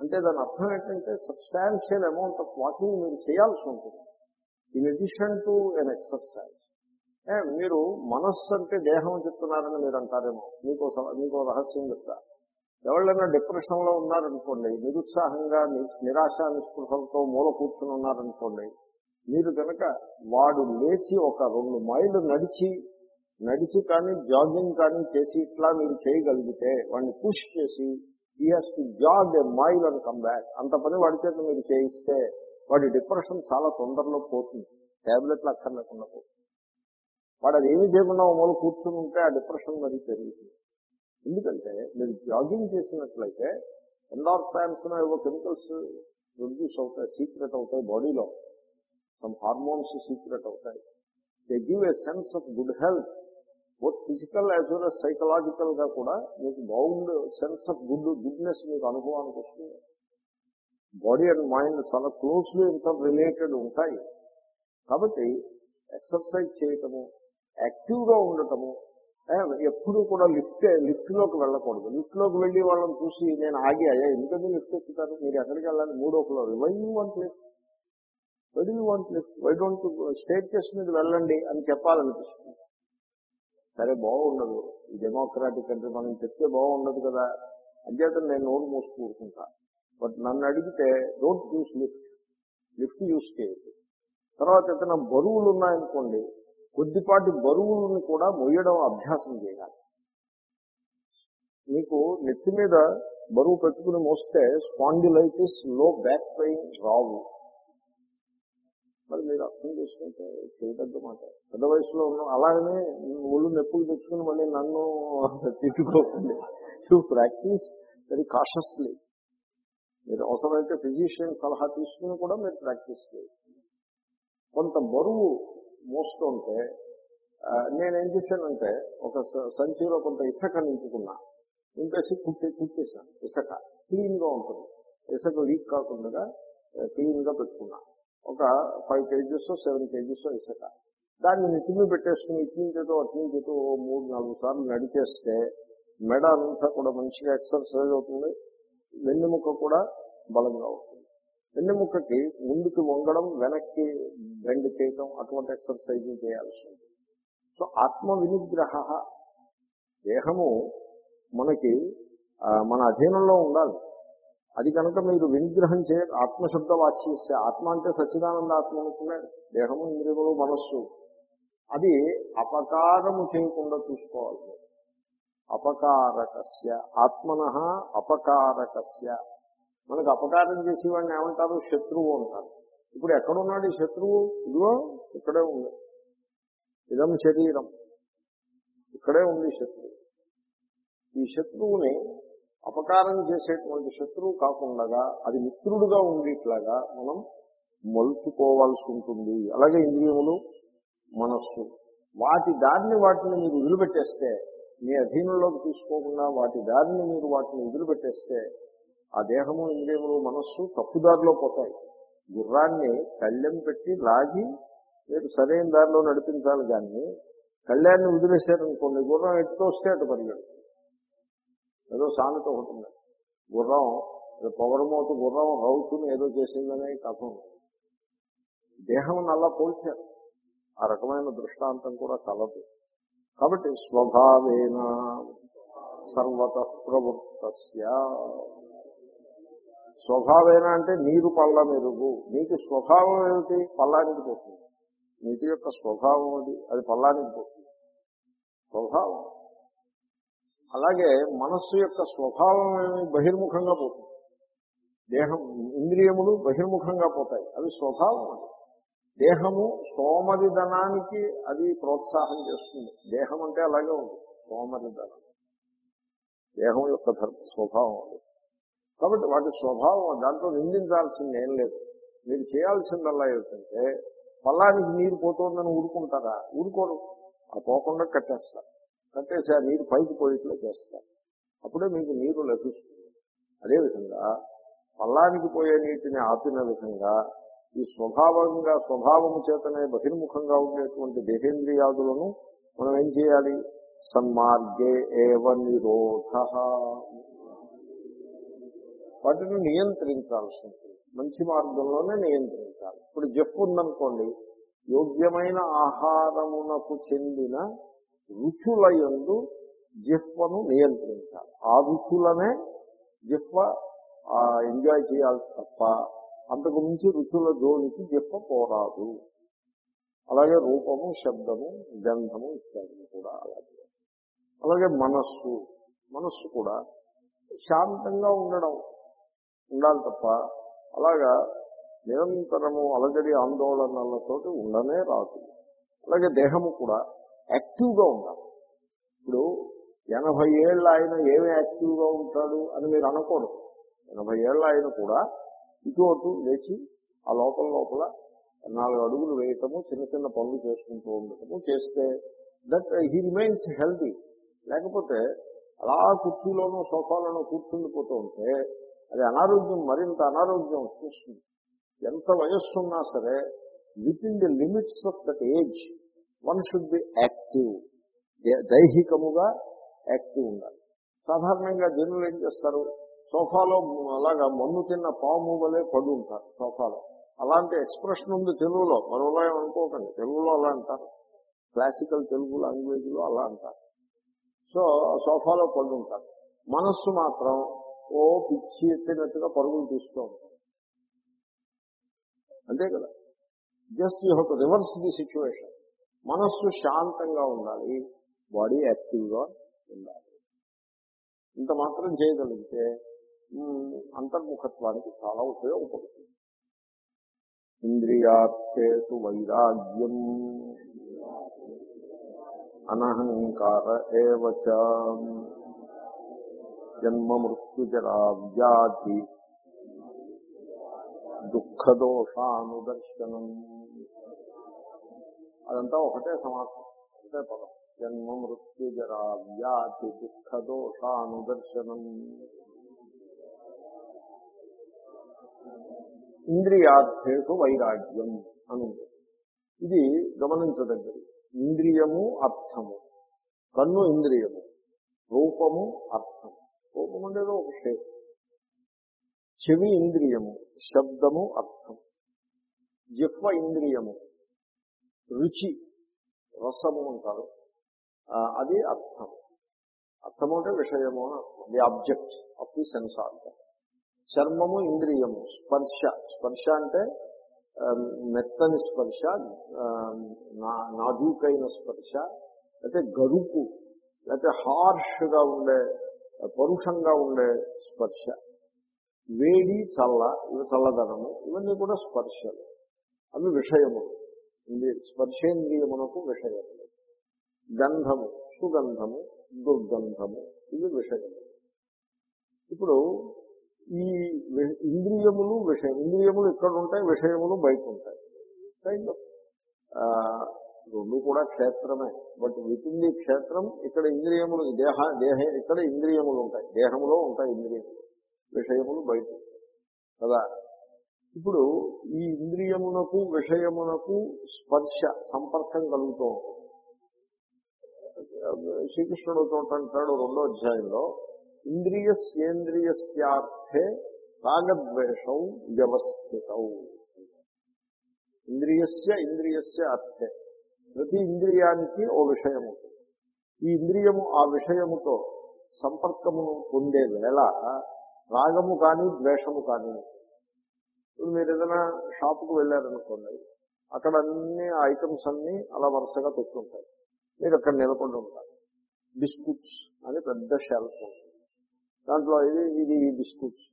అంటే దాని అర్థం ఏంటంటే సబ్స్టాన్షియల్ అమౌంట్ ఆఫ్ వాకింగ్ మీరు చేయాల్సి ఉంటుంది. In addition to an exercise మీరు మనస్సు అంటే దేహం చెప్తున్నారని మీరు అంటారేమో. మీకు మీకు రహస్యం చెప్తా. ఎవరైనా డిప్రెషన్లో ఉన్నారనుకోండి నిరుత్సాహంగా నిరాశ నిస్పృహలతో మూల కూర్చుని ఉన్నారనుకోండి మీరు కనుక వాడు లేచి ఒక రెండు మైళ్ళు నడిచి నడిచి కానీ జాగింగ్ కానీ చేసి ఇట్లా మీరు చేయగలిగితే వాడిని పుష్ చేసి he has to jog a mile and come back అంత పని వాడి చేత మీరు చేయిస్తే వాడి డిప్రెషన్ చాలా తొందరలో పోతుంది. టాబ్లెట్లు అక్కర్లేకుండా పోతుంది. వాడు అది ఏమీ చేయకుండా మూల కూర్చుని ఉంటే ఆ డిప్రెషన్ మరి పెరుగుతుంది. ఎందుకంటే మీరు జాగింగ్ చేసినట్లయితే ఎండార్ఫాన్స్ ఏవో కెమికల్స్ ప్రొడ్యూస్ అవుతాయి సీక్రెట్ అవుతాయి బాడీలో సమ్ హార్మోన్స్ సీక్రెట్ అవుతాయి. They give a sense of good health both physical as well as సైకలాజికల్గా కూడా మీకు bound sense of good goodness మీకు అనుభవానికి వస్తుంది. బాడీ అండ్ మైండ్ చాలా క్లోజ్లీ ఇంటర్ రిలేటెడ్ ఉంటాయి. కాబట్టి ఎక్సర్సైజ్ చేయటము యాక్టివ్గా ఉండటము ఎప్పుడూ కూడా లిఫ్ట్ లిఫ్ట్లోకి వెళ్ళకూడదు. లిఫ్ట్లోకి వెళ్ళి వాళ్ళని చూసి నేను ఆగి అయ్యా ఎందుకంటే లిఫ్ట్ ఎక్కుతారు మీరు ఎక్కడికి వెళ్ళాలి? మూడో floor. Why you want lift why do want lift why don't staircase మీద వెళ్ళండి అని చెప్పాలనిపిస్తుంది. సరే బాగుండదు. ఈ డెమోక్రాటిక్ కంట్రీ మనం చెప్తే బాగుండదు కదా. అంచేత నేను నోరు మూసి బట్ నన్ను అడిగితే don't use lift lift use చేయదు తర్వాత ఏదైనా బరువులు ఉన్నాయనుకోండి కొద్దిపాటి బరువులను కూడా మొయ్యడం అభ్యాసం చేయాలి. మీకు నెత్తి మీద బరువు పెట్టుకుని మోస్తే స్పాండిలైటిస్లో బ్యాక్ పెయిన్ రావు. మరి మీరు అర్థం చేసుకుంటే చేయదగ్గ మాట. పెద్ద వయసులో ఉన్న అలాగనే ఒళ్ళు నొప్పులు తెచ్చుకుని మళ్ళీ నన్ను తిట్టుకోకండి. యూ ప్రాక్టీస్ వెరీ కాషస్లీ మీరు అవసరమైతే ఫిజిషియన్ సలహా తీసుకుని కూడా మీరు ప్రాక్టీస్ చేయాలి కొంత బరువు మోస్తూ ఉంటే నేనేం చేశానంటే ఒక స- సంచిలో కొంత ఇసక నింపుకున్నా. నింపేసి కుట్టి కుట్టేశాను. ఇసక క్లీన్గా ఉంటుంది. ఇసక లీక్ కాకుండా క్లీన్గా పెట్టుకున్నాను ఒక ఫైవ్ కేజీస్ సెవెన్ కేజీస్ ఇసుక. దాన్ని నెత్తిమి పెట్టేసుకుని ఇటు నుంచి అటు మూడు నాలుగు సార్లు నడిచేస్తే మెడ అంతా కూడా మంచిగా ఎక్సర్సైజ్ అవుతుంది. వెన్నెముక కూడా బలంగా అవుతుంది. వెన్నెముకకి ముందుకు వంగడం వెనక్కి బెండ్ చేయడం అటువంటి ఎక్సర్సైజ్ చేయాల్సి ఉంది సో ఆత్మ వినిగ్రహ దేహము మనకి మన అధీనంలో ఉండాలి. అది కనుక మీరు వినిగ్రహం చే ఆత్మశబ్ద వాచ్యస్య ఆత్మ అంటే సచ్చిదానంద ఆత్మ అనుకున్నాడు. దేహము ఇంద్రియములు మనస్సు. అది అపకారము చేయకుండా చూసుకోవాలి. అపకారకస్య. ఆత్మన అపకారకస్య. మనకు అపకారం చేసేవాడిని ఏమంటారు? శత్రువు అంటారు. ఇప్పుడు ఎక్కడున్నాడు ఈ శత్రువు? ఇదిగో ఇక్కడే ఉంది. ఇదం శరీరం. ఇక్కడే ఉంది శత్రువు. ఈ శత్రువుని అపకారం చేసేటువంటి శత్రువు కాకుండా అది మిత్రుడుగా ఉండేట్లాగా మనం మలుచుకోవాల్సి ఉంటుంది. అలాగే ఇంద్రియములు మనస్సు. వాటి దారిని వాటిని మీరు వదిలిపెట్టేస్తే మీ అధీనంలోకి తీసుకోకుండా వాటి దారిని మీరు వాటిని వదిలిపెట్టేస్తే ఆ దేహము ఇంద్రియములు మనస్సు తప్పుదారిలో పోతాయి. గుర్రాన్ని కళ్ళెం పెట్టి లాగి మీరు సరైన దారిలో నడిపించాలి కానీ కళ్యాణ్ని వదిలేశారనుకోండి గుర్రం ఎటు వస్తే అటు పరిగెడుతుంది. ఏదో సామెత ఉంటుంది గుర్రం ఏదో పొగరమోతు గుర్రం రౌతుని ఏదో చేసిందనే కథ ఉంది. దేహం అలా పోల్చారు ఆ రకమైన దృష్టాంతం కూడా కలదు. కాబట్టి స్వభావేన సర్వత ప్రవృత్త స్వభావేన అంటే నీరు పళ్ళ మెరుగు. నీటి స్వభావం ఏమిటి? పల్లానికి పోతుంది. నీటి యొక్క స్వభావం అది. అది పల్లానికి పోతుంది. స్వభావం. అలాగే మనస్సు యొక్క స్వభావం బహిర్ముఖంగా పోతుంది. దేహం ఇంద్రియములు బహిర్ముఖంగా పోతాయి. అవి స్వభావం అది. దేహము సోమరిధనానికి అది ప్రోత్సాహం చేస్తుంది. దేహం అంటే అలాగే ఉంది సోమరిధనం. దేహం యొక్క స్వభావం అది. కాబట్టి వాటి స్వభావం దాంట్లో నిందించాల్సింది ఏం లేదు. మీరు చేయాల్సిందల్లా ఏమిటంటే పల్లానికి నీరు పోతుందని ఊరుకుంటారా? ఊరుకోరు. ఆ పోకుండా కట్టేస్తారు. కట్టేసి ఆ నీరు పైకి పోయిట్లో చేస్తారు అప్పుడే మీకు నీరు లభిస్తుంది. అదేవిధంగా పల్లానికి పోయే నీటిని ఆపిన విధంగా ఈ స్వభావంగా స్వభావము చేతనే బహిర్ముఖంగా ఉండేటువంటి దేహేంద్రియాదులను మనం ఏం చేయాలి? సన్మార్గే ఏవ నిరోధ. వాటిని నియంత్రించాల్సి ఉంటుంది మంచి మార్గంలోనే నియంత్రించాలి. ఇప్పుడు జప్పు ఉందనుకోండి యోగ్యమైన ఆహారమునకు చెందిన రుచుల ఎందు జిహ్వను నియంత్రించాలి. ఆ రుచులనే జిహ్వ ఎంజాయ్ చేయాల్సి తప్ప అంతకు మించి రుచుల జోలికి జిహ్వ పోరాదు. అలాగే రూపము శబ్దము గంధము ఇత్యాది కూడా అలాగే. అలాగే మనస్సు మనస్సు కూడా శాంతంగా ఉండడం ఉండాలి తప్ప అలాగా నిరంతరము అలజడి ఆందోళనలతోటి ఉండనే రాదు. అలాగే దేహము కూడా యాక్టివ్గా ఉండాలి. ఇప్పుడు ఎనభై ఏళ్ళ ఆయన ఏమి యాక్టివ్గా ఉంటాడు అని మీరు అనకూడదు. ఎనభై ఏళ్ళ ఆయన కూడా ఇటు అటు లేచి ఆ లోపల లోపల నాలుగు అడుగులు వేయటము చిన్న చిన్న పనులు చేసుకుంటూ ఉండటము చేస్తే దట్ హీ రిమైన్స్ హెల్తీ. లేకపోతే అలా కుర్చీలోనూ సోఫాలోనూ కూర్చుండిపోతూ ఉంటే అది అనారోగ్యం మరింత అనారోగ్యం వచ్చేస్తుంది. ఎంత వయస్సు ఉన్నా సరే within the limits of that age one should be active దైహికముగా active ఉండాలి. సాధారణంగా జనులు ఏం చేస్తారు? సోఫాలో అలాగా మన్ను తిన్న పాము వలె పడి ఉంటారు సోఫాలో. అలాంటి ఎక్స్ప్రెషన్ ఉంది తెలుగులో. మరోలా అనుకోకండి తెలుగులో అలా అంటారు. క్లాసికల్ తెలుగు లాంగ్వేజ్లో అలా అంటారు. సో సోఫాలో పడి ఉంటారు మనస్సు మాత్రం ఓ పిచ్చి ఎత్తినట్టుగా పరుగులు తీస్తూ ఉంటారు. అంతే కదా? Just you have to reverse the situation మనస్సు శాంతంగా ఉండాలి. బాడీ యాక్టివ్గా ఉండాలి. ఇంత మాత్రం చేయగలిగితే అంతర్ముఖత్వానికి చాలా ఉపయోగపడుతుంది. ఇంద్రియార్థేసు వైరాగ్యం అనహంకార ఏవచ జన్మ మృత్యుజరా వ్యాధి. దుఃఖదోషానుదర్శనం అదంతా ఒకటే సమాసం ఒకటే పదం. జన్మ మృత్యు జరా వ్యాధి దుఃఖదోషానుదర్శనం ఇంద్రియార్థేషు వైరాగ్యం అని. ఇది గమనించదగ్గది. ఇంద్రియము అర్థము. కన్ను ఇంద్రియము. రూపము అర్థము. రూపం అనేది ఒక షేప్. చెవి ఇంద్రియము. శబ్దము అర్థం. జిహ్వ ఇంద్రియము. రుచి రసము అంటారు. అది అర్థం. అర్థము అంటే విషయము అని అర్థం. The object of the sense organ చర్మము ఇంద్రియము స్పర్శ. స్పర్శ అంటే మెత్తని స్పర్శ నా- నాజూకైన స్పర్శ అయితే గరుపు లేకపోతే హార్ష్గా ఉండే పరుషంగా ఉండే స్పర్శ. వేడి చల్ల ఇవి చల్లదనము ఇవన్నీ కూడా స్పర్శలు. అవి విషయములు. స్పర్శేంద్రియమునకు విషయములు గంధము సుగంధము దుర్గంధము ఇవి విషయములు ఇప్పుడు ఈ ఇంద్రియములు విషయం ఇంద్రియములు ఇక్కడ ఉంటాయి విషయములు బయట ఉంటాయి కైండ్ ఆఫ్ రెండు కూడా క్షేత్రమే బట్ వితిన్ ది క్షేత్రం ఇక్కడ ఇంద్రియములు దేహ దేహ ఇక్కడ ఇంద్రియములు ఉంటాయి. దేహములో ఉంటాయి ఇంద్రియములు విషయములు బయట. కదా? ఇప్పుడు ఈ ఇంద్రియమునకు విషయమునకు స్పర్శ సంపర్కం కలుగుతూ ఉంటుంది. శ్రీకృష్ణుడు చోట అంటాడు రెండో అధ్యాయంలో ఇంద్రియస్యేంద్రియస్యార్థే రాగద్వేషం వ్యవస్థితౌ. ఇంద్రియస్య ఇంద్రియస్య అర్థే. ప్రతి ఇంద్రియానికి ఓ విషయము ఈ ఇంద్రియము ఆ విషయముతో సంపర్కమును పొందే వేళ రాగము కానీ ద్వేషము కానీ మీరు ఏదైనా షాప్కి వెళ్ళారనుకోండి అక్కడ అన్ని ఐటమ్స్ అన్ని అలా వరుసగా పెట్టుకుంటారు మీరు అక్కడ నిలబడి ఉంటారు. బిస్కుట్స్ అని పెద్ద షెల్ఫ్ ఉంటుంది. దాంట్లో ఇది ఇది ఈ బిస్కుట్స్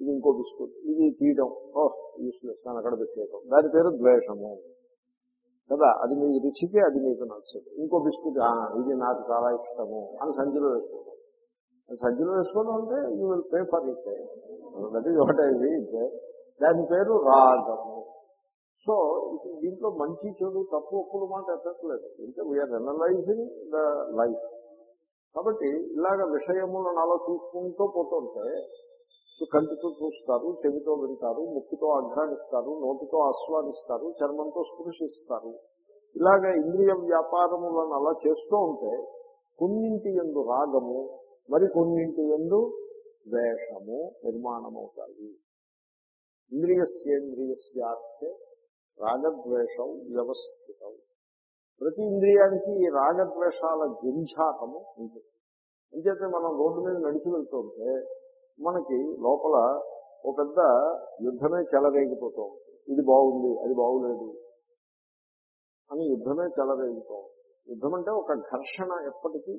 ఇది ఇంకో బిస్కుట్ ఇది తీయడం. ఓహ్ యూస్లెస్ అని అక్కడ పెట్టేయడం దాని పేరు ద్వేషము. కదా అది మీ రుచికి అది మీకు నచ్చదు. ఇంకో బిస్కుట్ ఇది నాకు చాలా ఇష్టము అని సంచిలో వేసుకోవడం సంచిలో వేసుకోవడం అంటే you will pay for it that is what I read దాని పేరు రాగము. సో దీంట్లో మంచి చెడు తప్పు ఒప్పులు మాట ఎత్తట్లేదు. అంటే వీఆర్ అనలైజింగ్ ద లైఫ్ కాబట్టి ఇలాగ విషయములను అలా చూసుకుంటూ పోతుంటే కంటితో చూస్తారు చెవితో వింటారు ముక్కుతో అఘ్రానిస్తారు నోటితో ఆస్వాదిస్తారు చర్మంతో స్పృశిస్తారు. ఇలాగ ఇంద్రియ వ్యాపారములను అలా చేస్తూ ఉంటే కొన్నింటి ఎందు రాగము మరి కొన్నింటి ఎందు ద్వేషము నిర్మాణమవుతాయి. ఇంద్రియస్యేంద్రియస్యాత్తే రాగద్వేషం వ్యవస్థితం. ప్రతి ఇంద్రియానికి ఈ రాగద్వేషాల గుంజాటము ఉంటుంది. అంచేతే మనం రోడ్డు మీద నడిచి వెళ్తుంటే మనకి లోపల ఒక పెద్ద యుద్ధమే చెలరేగిపోతూ ఉంటుంది. ఇది బాగుంది అది బాగులేదు అని యుద్ధమే చెలరేగిపోతాం యుద్ధం అంటే ఒక ఘర్షణ ఎప్పటికీ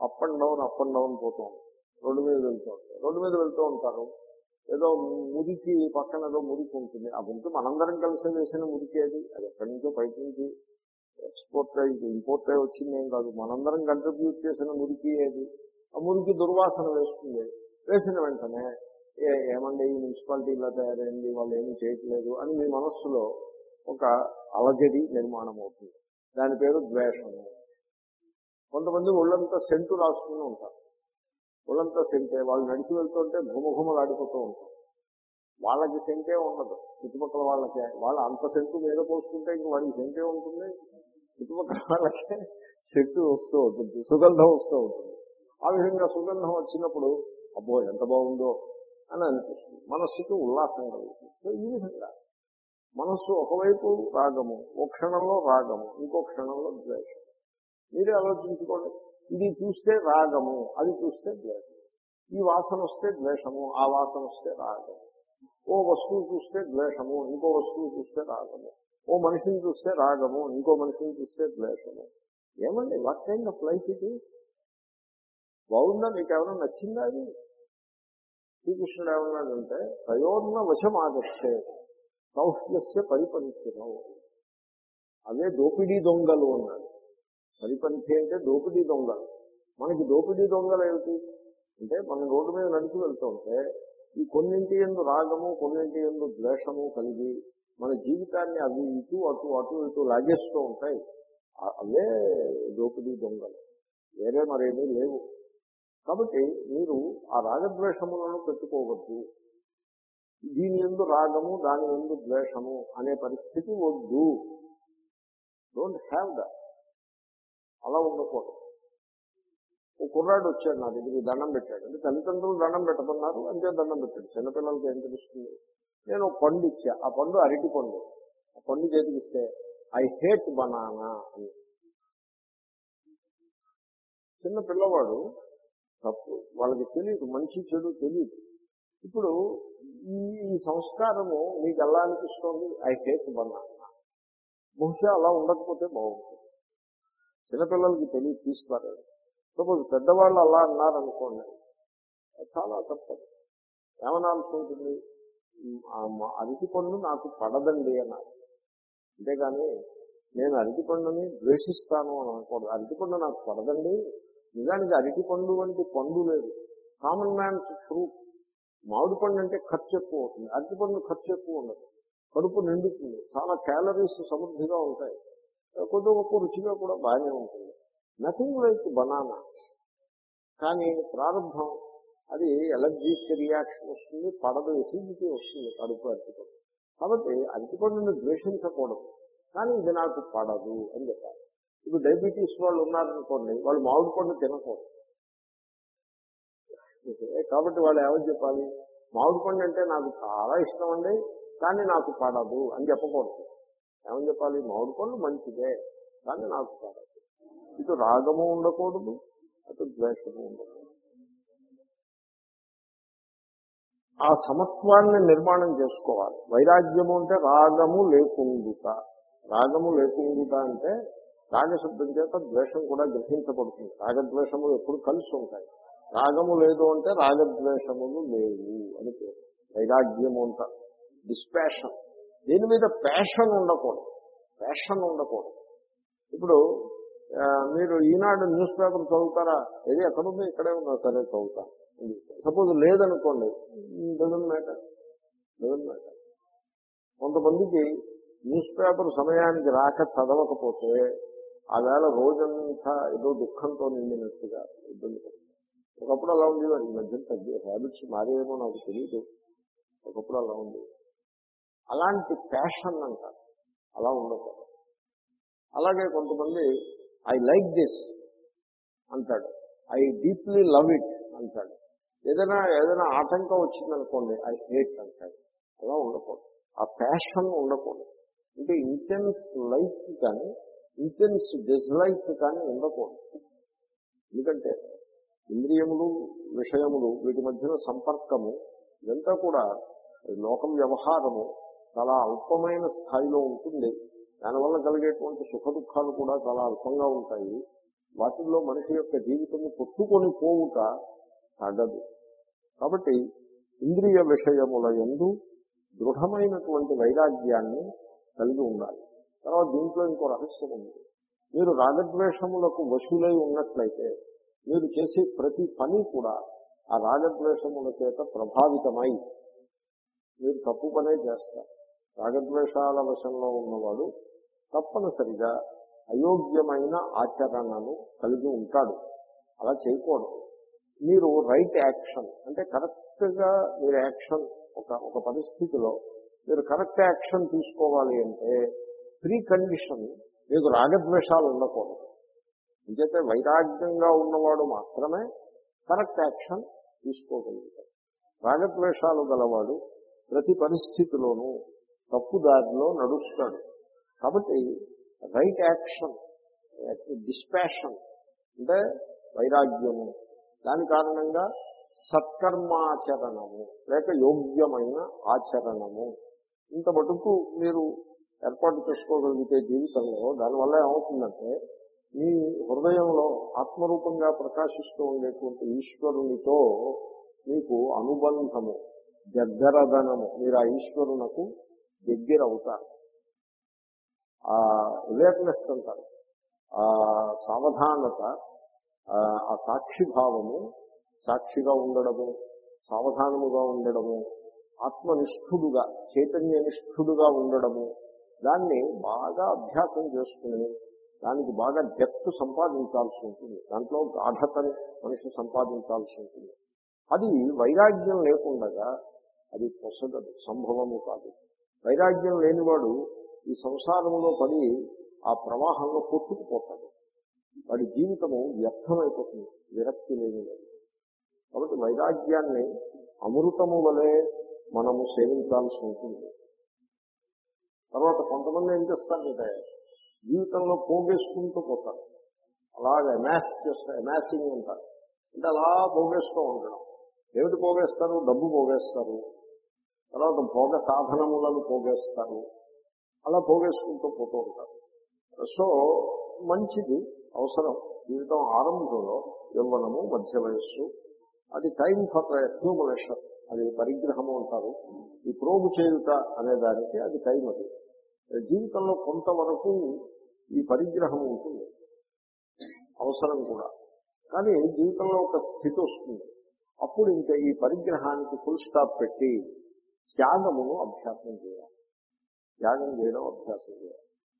up and down up and down పోతూ ఉంటుంది. రోడ్డు మీద వెళ్తూ ఉంటారు. రోడ్డు మీద వెళ్తూ ఉంటారు. ఏదో మురికి పక్కన ఏదో మురికి ఉంటుంది. ఆ మురికి మనందరం కలిసి వేసిన మురికి అది. అది ఎక్కడి నుంచో బయట నుంచి ఎక్స్పోర్ట్ అయ్యి ఇంపోర్ట్ అయ్యి వచ్చింది ఏం కాదు. మనందరం కంట్రిబ్యూట్ చేసిన మురికి ఏది? ఆ మురికి దుర్వాసన వేస్తుంది. వేసిన వెంటనే ఏ ఏమండి ఈ మున్సిపాలిటీ ఇలా తయారైంది వాళ్ళు ఏమీ చేయట్లేదు అని మీ మనస్సులో ఒక అలజడి నిర్మాణం అవుతుంది. దాని పేరు ద్వేషము. కొంతమంది ఒళ్ళంతా సెంటు రాసుకుని ఉంటారు. ఒళ్ళంతా సెంటే వాళ్ళు నడిచి వెళ్తుంటే ఘుమఘుమలాడిపోతూ ఉంటారు. వాళ్ళకి సెంటే ఉండదు. చుట్టుపక్కల వాళ్ళకి. వాళ్ళు అంత సెంటు మీద పోసుకుంటే ఇంక వాడికి సెంటే ఉంటుంది. చుట్టుపక్కల వాళ్ళకి సెట్టు వస్తూ ఉంటుంది. సుగంధం వస్తూ ఉంటుంది. ఆ విధంగా సుగంధం వచ్చినప్పుడు అబ్బో ఎంత బాగుందో అని అనిపిస్తుంది. మనస్సుకి ఉల్లాసం కలుగుతుంది. సో ఈ విధంగా మనస్సు ఒకవైపు రాగము ఒక క్షణంలో రాగము ఇంకో క్షణంలో ద్వేషం. మీరే ఆలోచించుకోండి. ఇది చూస్తే రాగము అది చూస్తే ద్వేషము. ఈ వాసన వస్తే ద్వేషము ఆ వాసన వస్తే రాగము. ఓ వస్తువు చూస్తే ద్వేషము ఇంకో వస్తువు చూస్తే రాగము. ఓ మనిషిని చూస్తే రాగము ఇంకో మనిషిని చూస్తే ద్వేషము. ఏమండి what kind of life it is బాగుందా? మీకు ఏమైనా నచ్చిందా అది? శ్రీకృష్ణుడు ఏమన్నాడంటే ప్రయోజన వశం ఆగచ్చే సౌహ్యస్య పరిపంచనం అవే దోపిడీ దొంగలు అన్నాడు. సరిపంచి అంటే దోపిడీ దొంగలు. మనకి దోపిడీ దొంగలు ఏమిటి? అంటే మనం రోడ్డు మీద నడిచి వెళ్తుంటే ఈ కొన్నింటి ఎందు రాగము కొన్నింటి ఎందు ద్వేషము కలిగి మన జీవితాన్ని అవి ఇటు అటు అటు ఇటు లాగేస్తూ ఉంటాయి. అవే దోపిడీ దొంగలు. వేరే మరేమీ లేవు. కాబట్టి మీరు ఆ రాగద్వేషములను పెట్టుకోవద్దు. దీని ఎందు రాగము దాని ఎందు ద్వేషము అనే పరిస్థితి వద్దు. డోంట్ హ్యావ్ ద అలా ఉండకూడదు. ఓ కుర్రాడు వచ్చాడు నా దగ్గరికి దండం పెట్టాడు. అంటే తల్లిదండ్రులు దండం పెట్టమన్నారు అంతే దండం పెట్టాడు. చిన్నపిల్లలకి ఏం తెలుస్తుంది? నేను ఒక పండు ఇచ్చా. ఆ పండు అరటి పండు. ఆ పండు చేతికి ఇస్తే ఐ హేట్ బనానా అని. చిన్న పిల్లవాడు తప్పు. వాళ్ళకి తెలియదు మంచి చెడు తెలియదు ఇప్పుడు ఈ ఈ సంస్కారము మీకు ఎలా అనిపిస్తోంది? ఐ హేట్ బనానా బహుశా అలా ఉండకపోతే బాగుంటుంది. చిన్నపిల్లలకి తెలియ తీసుకోరు సపోజ్ పెద్దవాళ్ళు అలా అన్నారనుకోండి అది చాలా తప్పదు. ఏమనాల్సి ఉంటుంది అరటి పండు నాకు పడదండి అన్నారు. అంతేగాని నేను అరటి పండుని ద్వేషిస్తాను అని అనకూడదు. అరటి పండు నాకు పడదండి. నిజానికి అరటి పండు వంటి పండు లేదు. కామన్ మ్యాన్స్ ఫ్రూట్ మామిడి పండు అంటే ఖర్చు ఎక్కువ అవుతుంది. అరటి పండు ఖర్చు ఎక్కువ ఉండదు. కడుపు నిండుతుంది. చాలా క్యాలరీస్ సమృద్ధిగా ఉంటాయి. కొద్ది గొప్ప రుచిగా కూడా బాగానే ఉంటుంది. నథింగ్ లైక్ బనానా కానీ ప్రారంభం అది ఎలర్జీస్ రియాక్షన్ వస్తుంది పడదు ఎసిడిటీ వస్తుంది కడుపు అరటిపండు. కాబట్టి అరటిపండును ద్వేషించకూడదు. కానీ ఇది నాకు పడదు అని చెప్పాలి. ఇప్పుడు డయాబెటీస్ వాళ్ళు ఉన్నారనుకోండి వాళ్ళు మామిడి పండు తినకూడదు. కాబట్టి వాళ్ళు ఏమని చెప్పాలి? మామిడి పండు అంటే నాకు చాలా ఇష్టం అండి కానీ నాకు పడదు అని చెప్పకూడదు. ఏమని చెప్పాలి? మామిడి పండు మంచిదే. కానీ నాకు కాదు. ఇటు రాగము ఉండకూడదు అటు ద్వేషము ఉండకూడదు. ఆ సమత్వాన్ని నిర్మాణం చేసుకోవాలి. వైరాగ్యము అంటే రాగము లేకుండుట. రాగము లేకుండుట అంటే రాగశబ్దం చేత ద్వేషం కూడా గ్రహించబడుతుంది. రాగద్వేషములు ఎప్పుడు కలిసి ఉంటాయి. రాగము లేదు అంటే రాగద్వేషములు లేవు అని పేరు. వైరాగ్యము అంట డిస్పాషన్ దీని మీద ప్యాషన్ ఉండకూడదు. ప్యాషన్ ఉండకూడదు. ఇప్పుడు మీరు ఈనాడు న్యూస్ పేపర్ చదువుతారా? ఏది ఎక్కడుంది? ఇక్కడే ఉన్నా సరే చదువుతా. సపోజ్ లేదనుకోండి డజన్ మ్యాటర్ డజన్ మ్యాటర్. కొంతమందికి న్యూస్ పేపర్ సమయానికి రాక చదవకపోతే ఆ వేళ రోజంతా ఏదో దుఃఖంతో నిండినట్టుగా ఇబ్బంది పడుతుంది. ఒకప్పుడు అలా ఉంది ఈ మధ్య తగ్గి హ్యాబిట్స్ మారేమో నాకు తెలియదు ఒకప్పుడు అలా ఉంది అలాంటి ప్యాషన్ అంటారు. అలా ఉండకూడదు. అలాగే కొంతమంది ఐ లైక్ దిస్ అంటాడు. ఐ డీప్లీ లవ్ ఇట్ అంటాడు. ఏదైనా ఏదైనా ఆటంకం వచ్చిందనుకోండి ఐ హేట్ అంటాడు. అలా ఉండకూడదు. ఆ ప్యాషన్ ఉండకూడదు. అంటే ఇంటెన్స్ లైక్ కానీ ఇంటెన్స్ డిస్లైక్ కానీ ఉండకూడదు. ఎందుకంటే ఇంద్రియములు విషయములు వీటి మధ్యన సంపర్కము ఇదంతా కూడా లోకం వ్యవహారము చాలా అల్పమైన స్థాయిలో ఉంటుంది. దానివల్ల కలిగేటువంటి సుఖ దుఃఖాలు కూడా చాలా అల్పంగా ఉంటాయి. వాటిల్లో మనిషి యొక్క జీవితం కొట్టుకొని పోవుట తగదు. కాబట్టి ఇంద్రియ విషయముల ఎందు దృఢమైనటువంటి వైరాగ్యాన్ని కలిగి ఉండాలి. తర్వాత దీంట్లో ఇంకో రహస్యం ఉంది. మీరు రాగద్వేషములకు వశులై ఉన్నట్లయితే మీరు చేసే ప్రతి పని కూడా ఆ రాగద్వేషముల చేత ప్రభావితమై మీరు తప్పు పనే చేస్తారు. రాగద్వేషాల వశంలో ఉన్నవాడు తప్పనిసరిగా అయోగ్యమైన ఆచరణను కలిగి ఉంటాడు. అలా చేయకూడదు. మీరు రైట్ యాక్షన్ అంటే కరెక్ట్గా మీరు యాక్షన్ ఒక ఒక పరిస్థితిలో మీరు కరెక్ట్ యాక్షన్ తీసుకోవాలి అంటే ప్రీ కండిషన్ మీకు రాగద్వేషాలు ఉండకూడదు. ఇంకైతే వైరాగ్యంగా ఉన్నవాడు మాత్రమే కరెక్ట్ యాక్షన్ తీసుకోగలుగుతాడు. రాగద్వేషాలు గలవాడు ప్రతి పరిస్థితిలోనూ తప్పు దారిలో నడుస్తాడు. కాబట్టి రైట్ యాక్షన్ డిస్పాషన్ అంటే వైరాగ్యము. దాని కారణంగా సత్కర్మాచరణము లేక యోగ్యమైన ఆచరణము. ఇంత మటుకు మీరు ఏర్పాటు చేసుకోగలిగితే జీవితంలో దానివల్ల ఏమవుతుందంటే మీ హృదయంలో ఆత్మరూపంగా ప్రకాశిస్తూ ఉండేటువంటి ఈశ్వరునితో మీకు అనుబంధము దగ్గరదనము మీరు ఆ ఈశ్వరునకు దగ్గర అవుతారు ఆ అవేర్నెస్ అంటారు. ఆ సావధానత ఆ సాక్షిభావము సాక్షిగా ఉండడము సావధానముగా ఉండడము ఆత్మనిష్ఠుడుగా చైతన్యనిష్ఠుడుగా ఉండడము దాన్ని బాగా అభ్యాసం చేసుకుని దానికి బాగా డెప్త్ సంపాదించాల్సి ఉంటుంది. దాంట్లో గాఢతని మనిషి సంపాదించాల్సి ఉంటుంది. అది వైరాగ్యం లేకుండగా అది పొసగదు సంభవము కాదు. వైరాగ్యం లేనివాడు ఈ సంసారంలో పడి ఆ ప్రవాహంలో కొట్టుకుపోతాడు. వాడి జీవితము వ్యర్థమైపోతుంది విరక్తి లేనివాడు. కాబట్టి వైరాగ్యాన్ని అమృతము వలె మనము సేవించాల్సి ఉంటుంది. తర్వాత కొంతమంది ఏం చేస్తారంటే జీవితంలో పోగేసుకుంటూ పోతారు. అలాగే ఎమాస్ చేస్తారు ఎమాసింగ్ అంటారు. అంటే అలా పోగేస్తూ ఉండడం. ఏమిటి పోగేస్తారు? డబ్బు పోగేస్తారు. తర్వాత భోగ సాధనములను పోగేస్తారు. అలా పోగేసుకుంటూ పోతూ ఉంటారు. సో మంచిది అవసరం. జీవితం ఆరంభంలో యవ్వనము మధ్య వయస్సు. అది టైం ఫర్ అక్యూములేషన్. అది పరిగ్రహము అంటారు. ఈ ప్రోగు చేయుట అనే దానికి అది టైం అది. జీవితంలో కొంతవరకు ఈ పరిగ్రహం ఉంటుంది. అవసరం కూడా. కానీ జీవితంలో ఒక స్థితి వస్తుంది. అప్పుడు ఇంకా ఈ పరిగ్రహానికి ఫుల్ స్టాప్ పెట్టి త్యాగమును అభ్యాసం చేయాలి. త్యాగం చేయడం అభ్యాసం చేయాలి.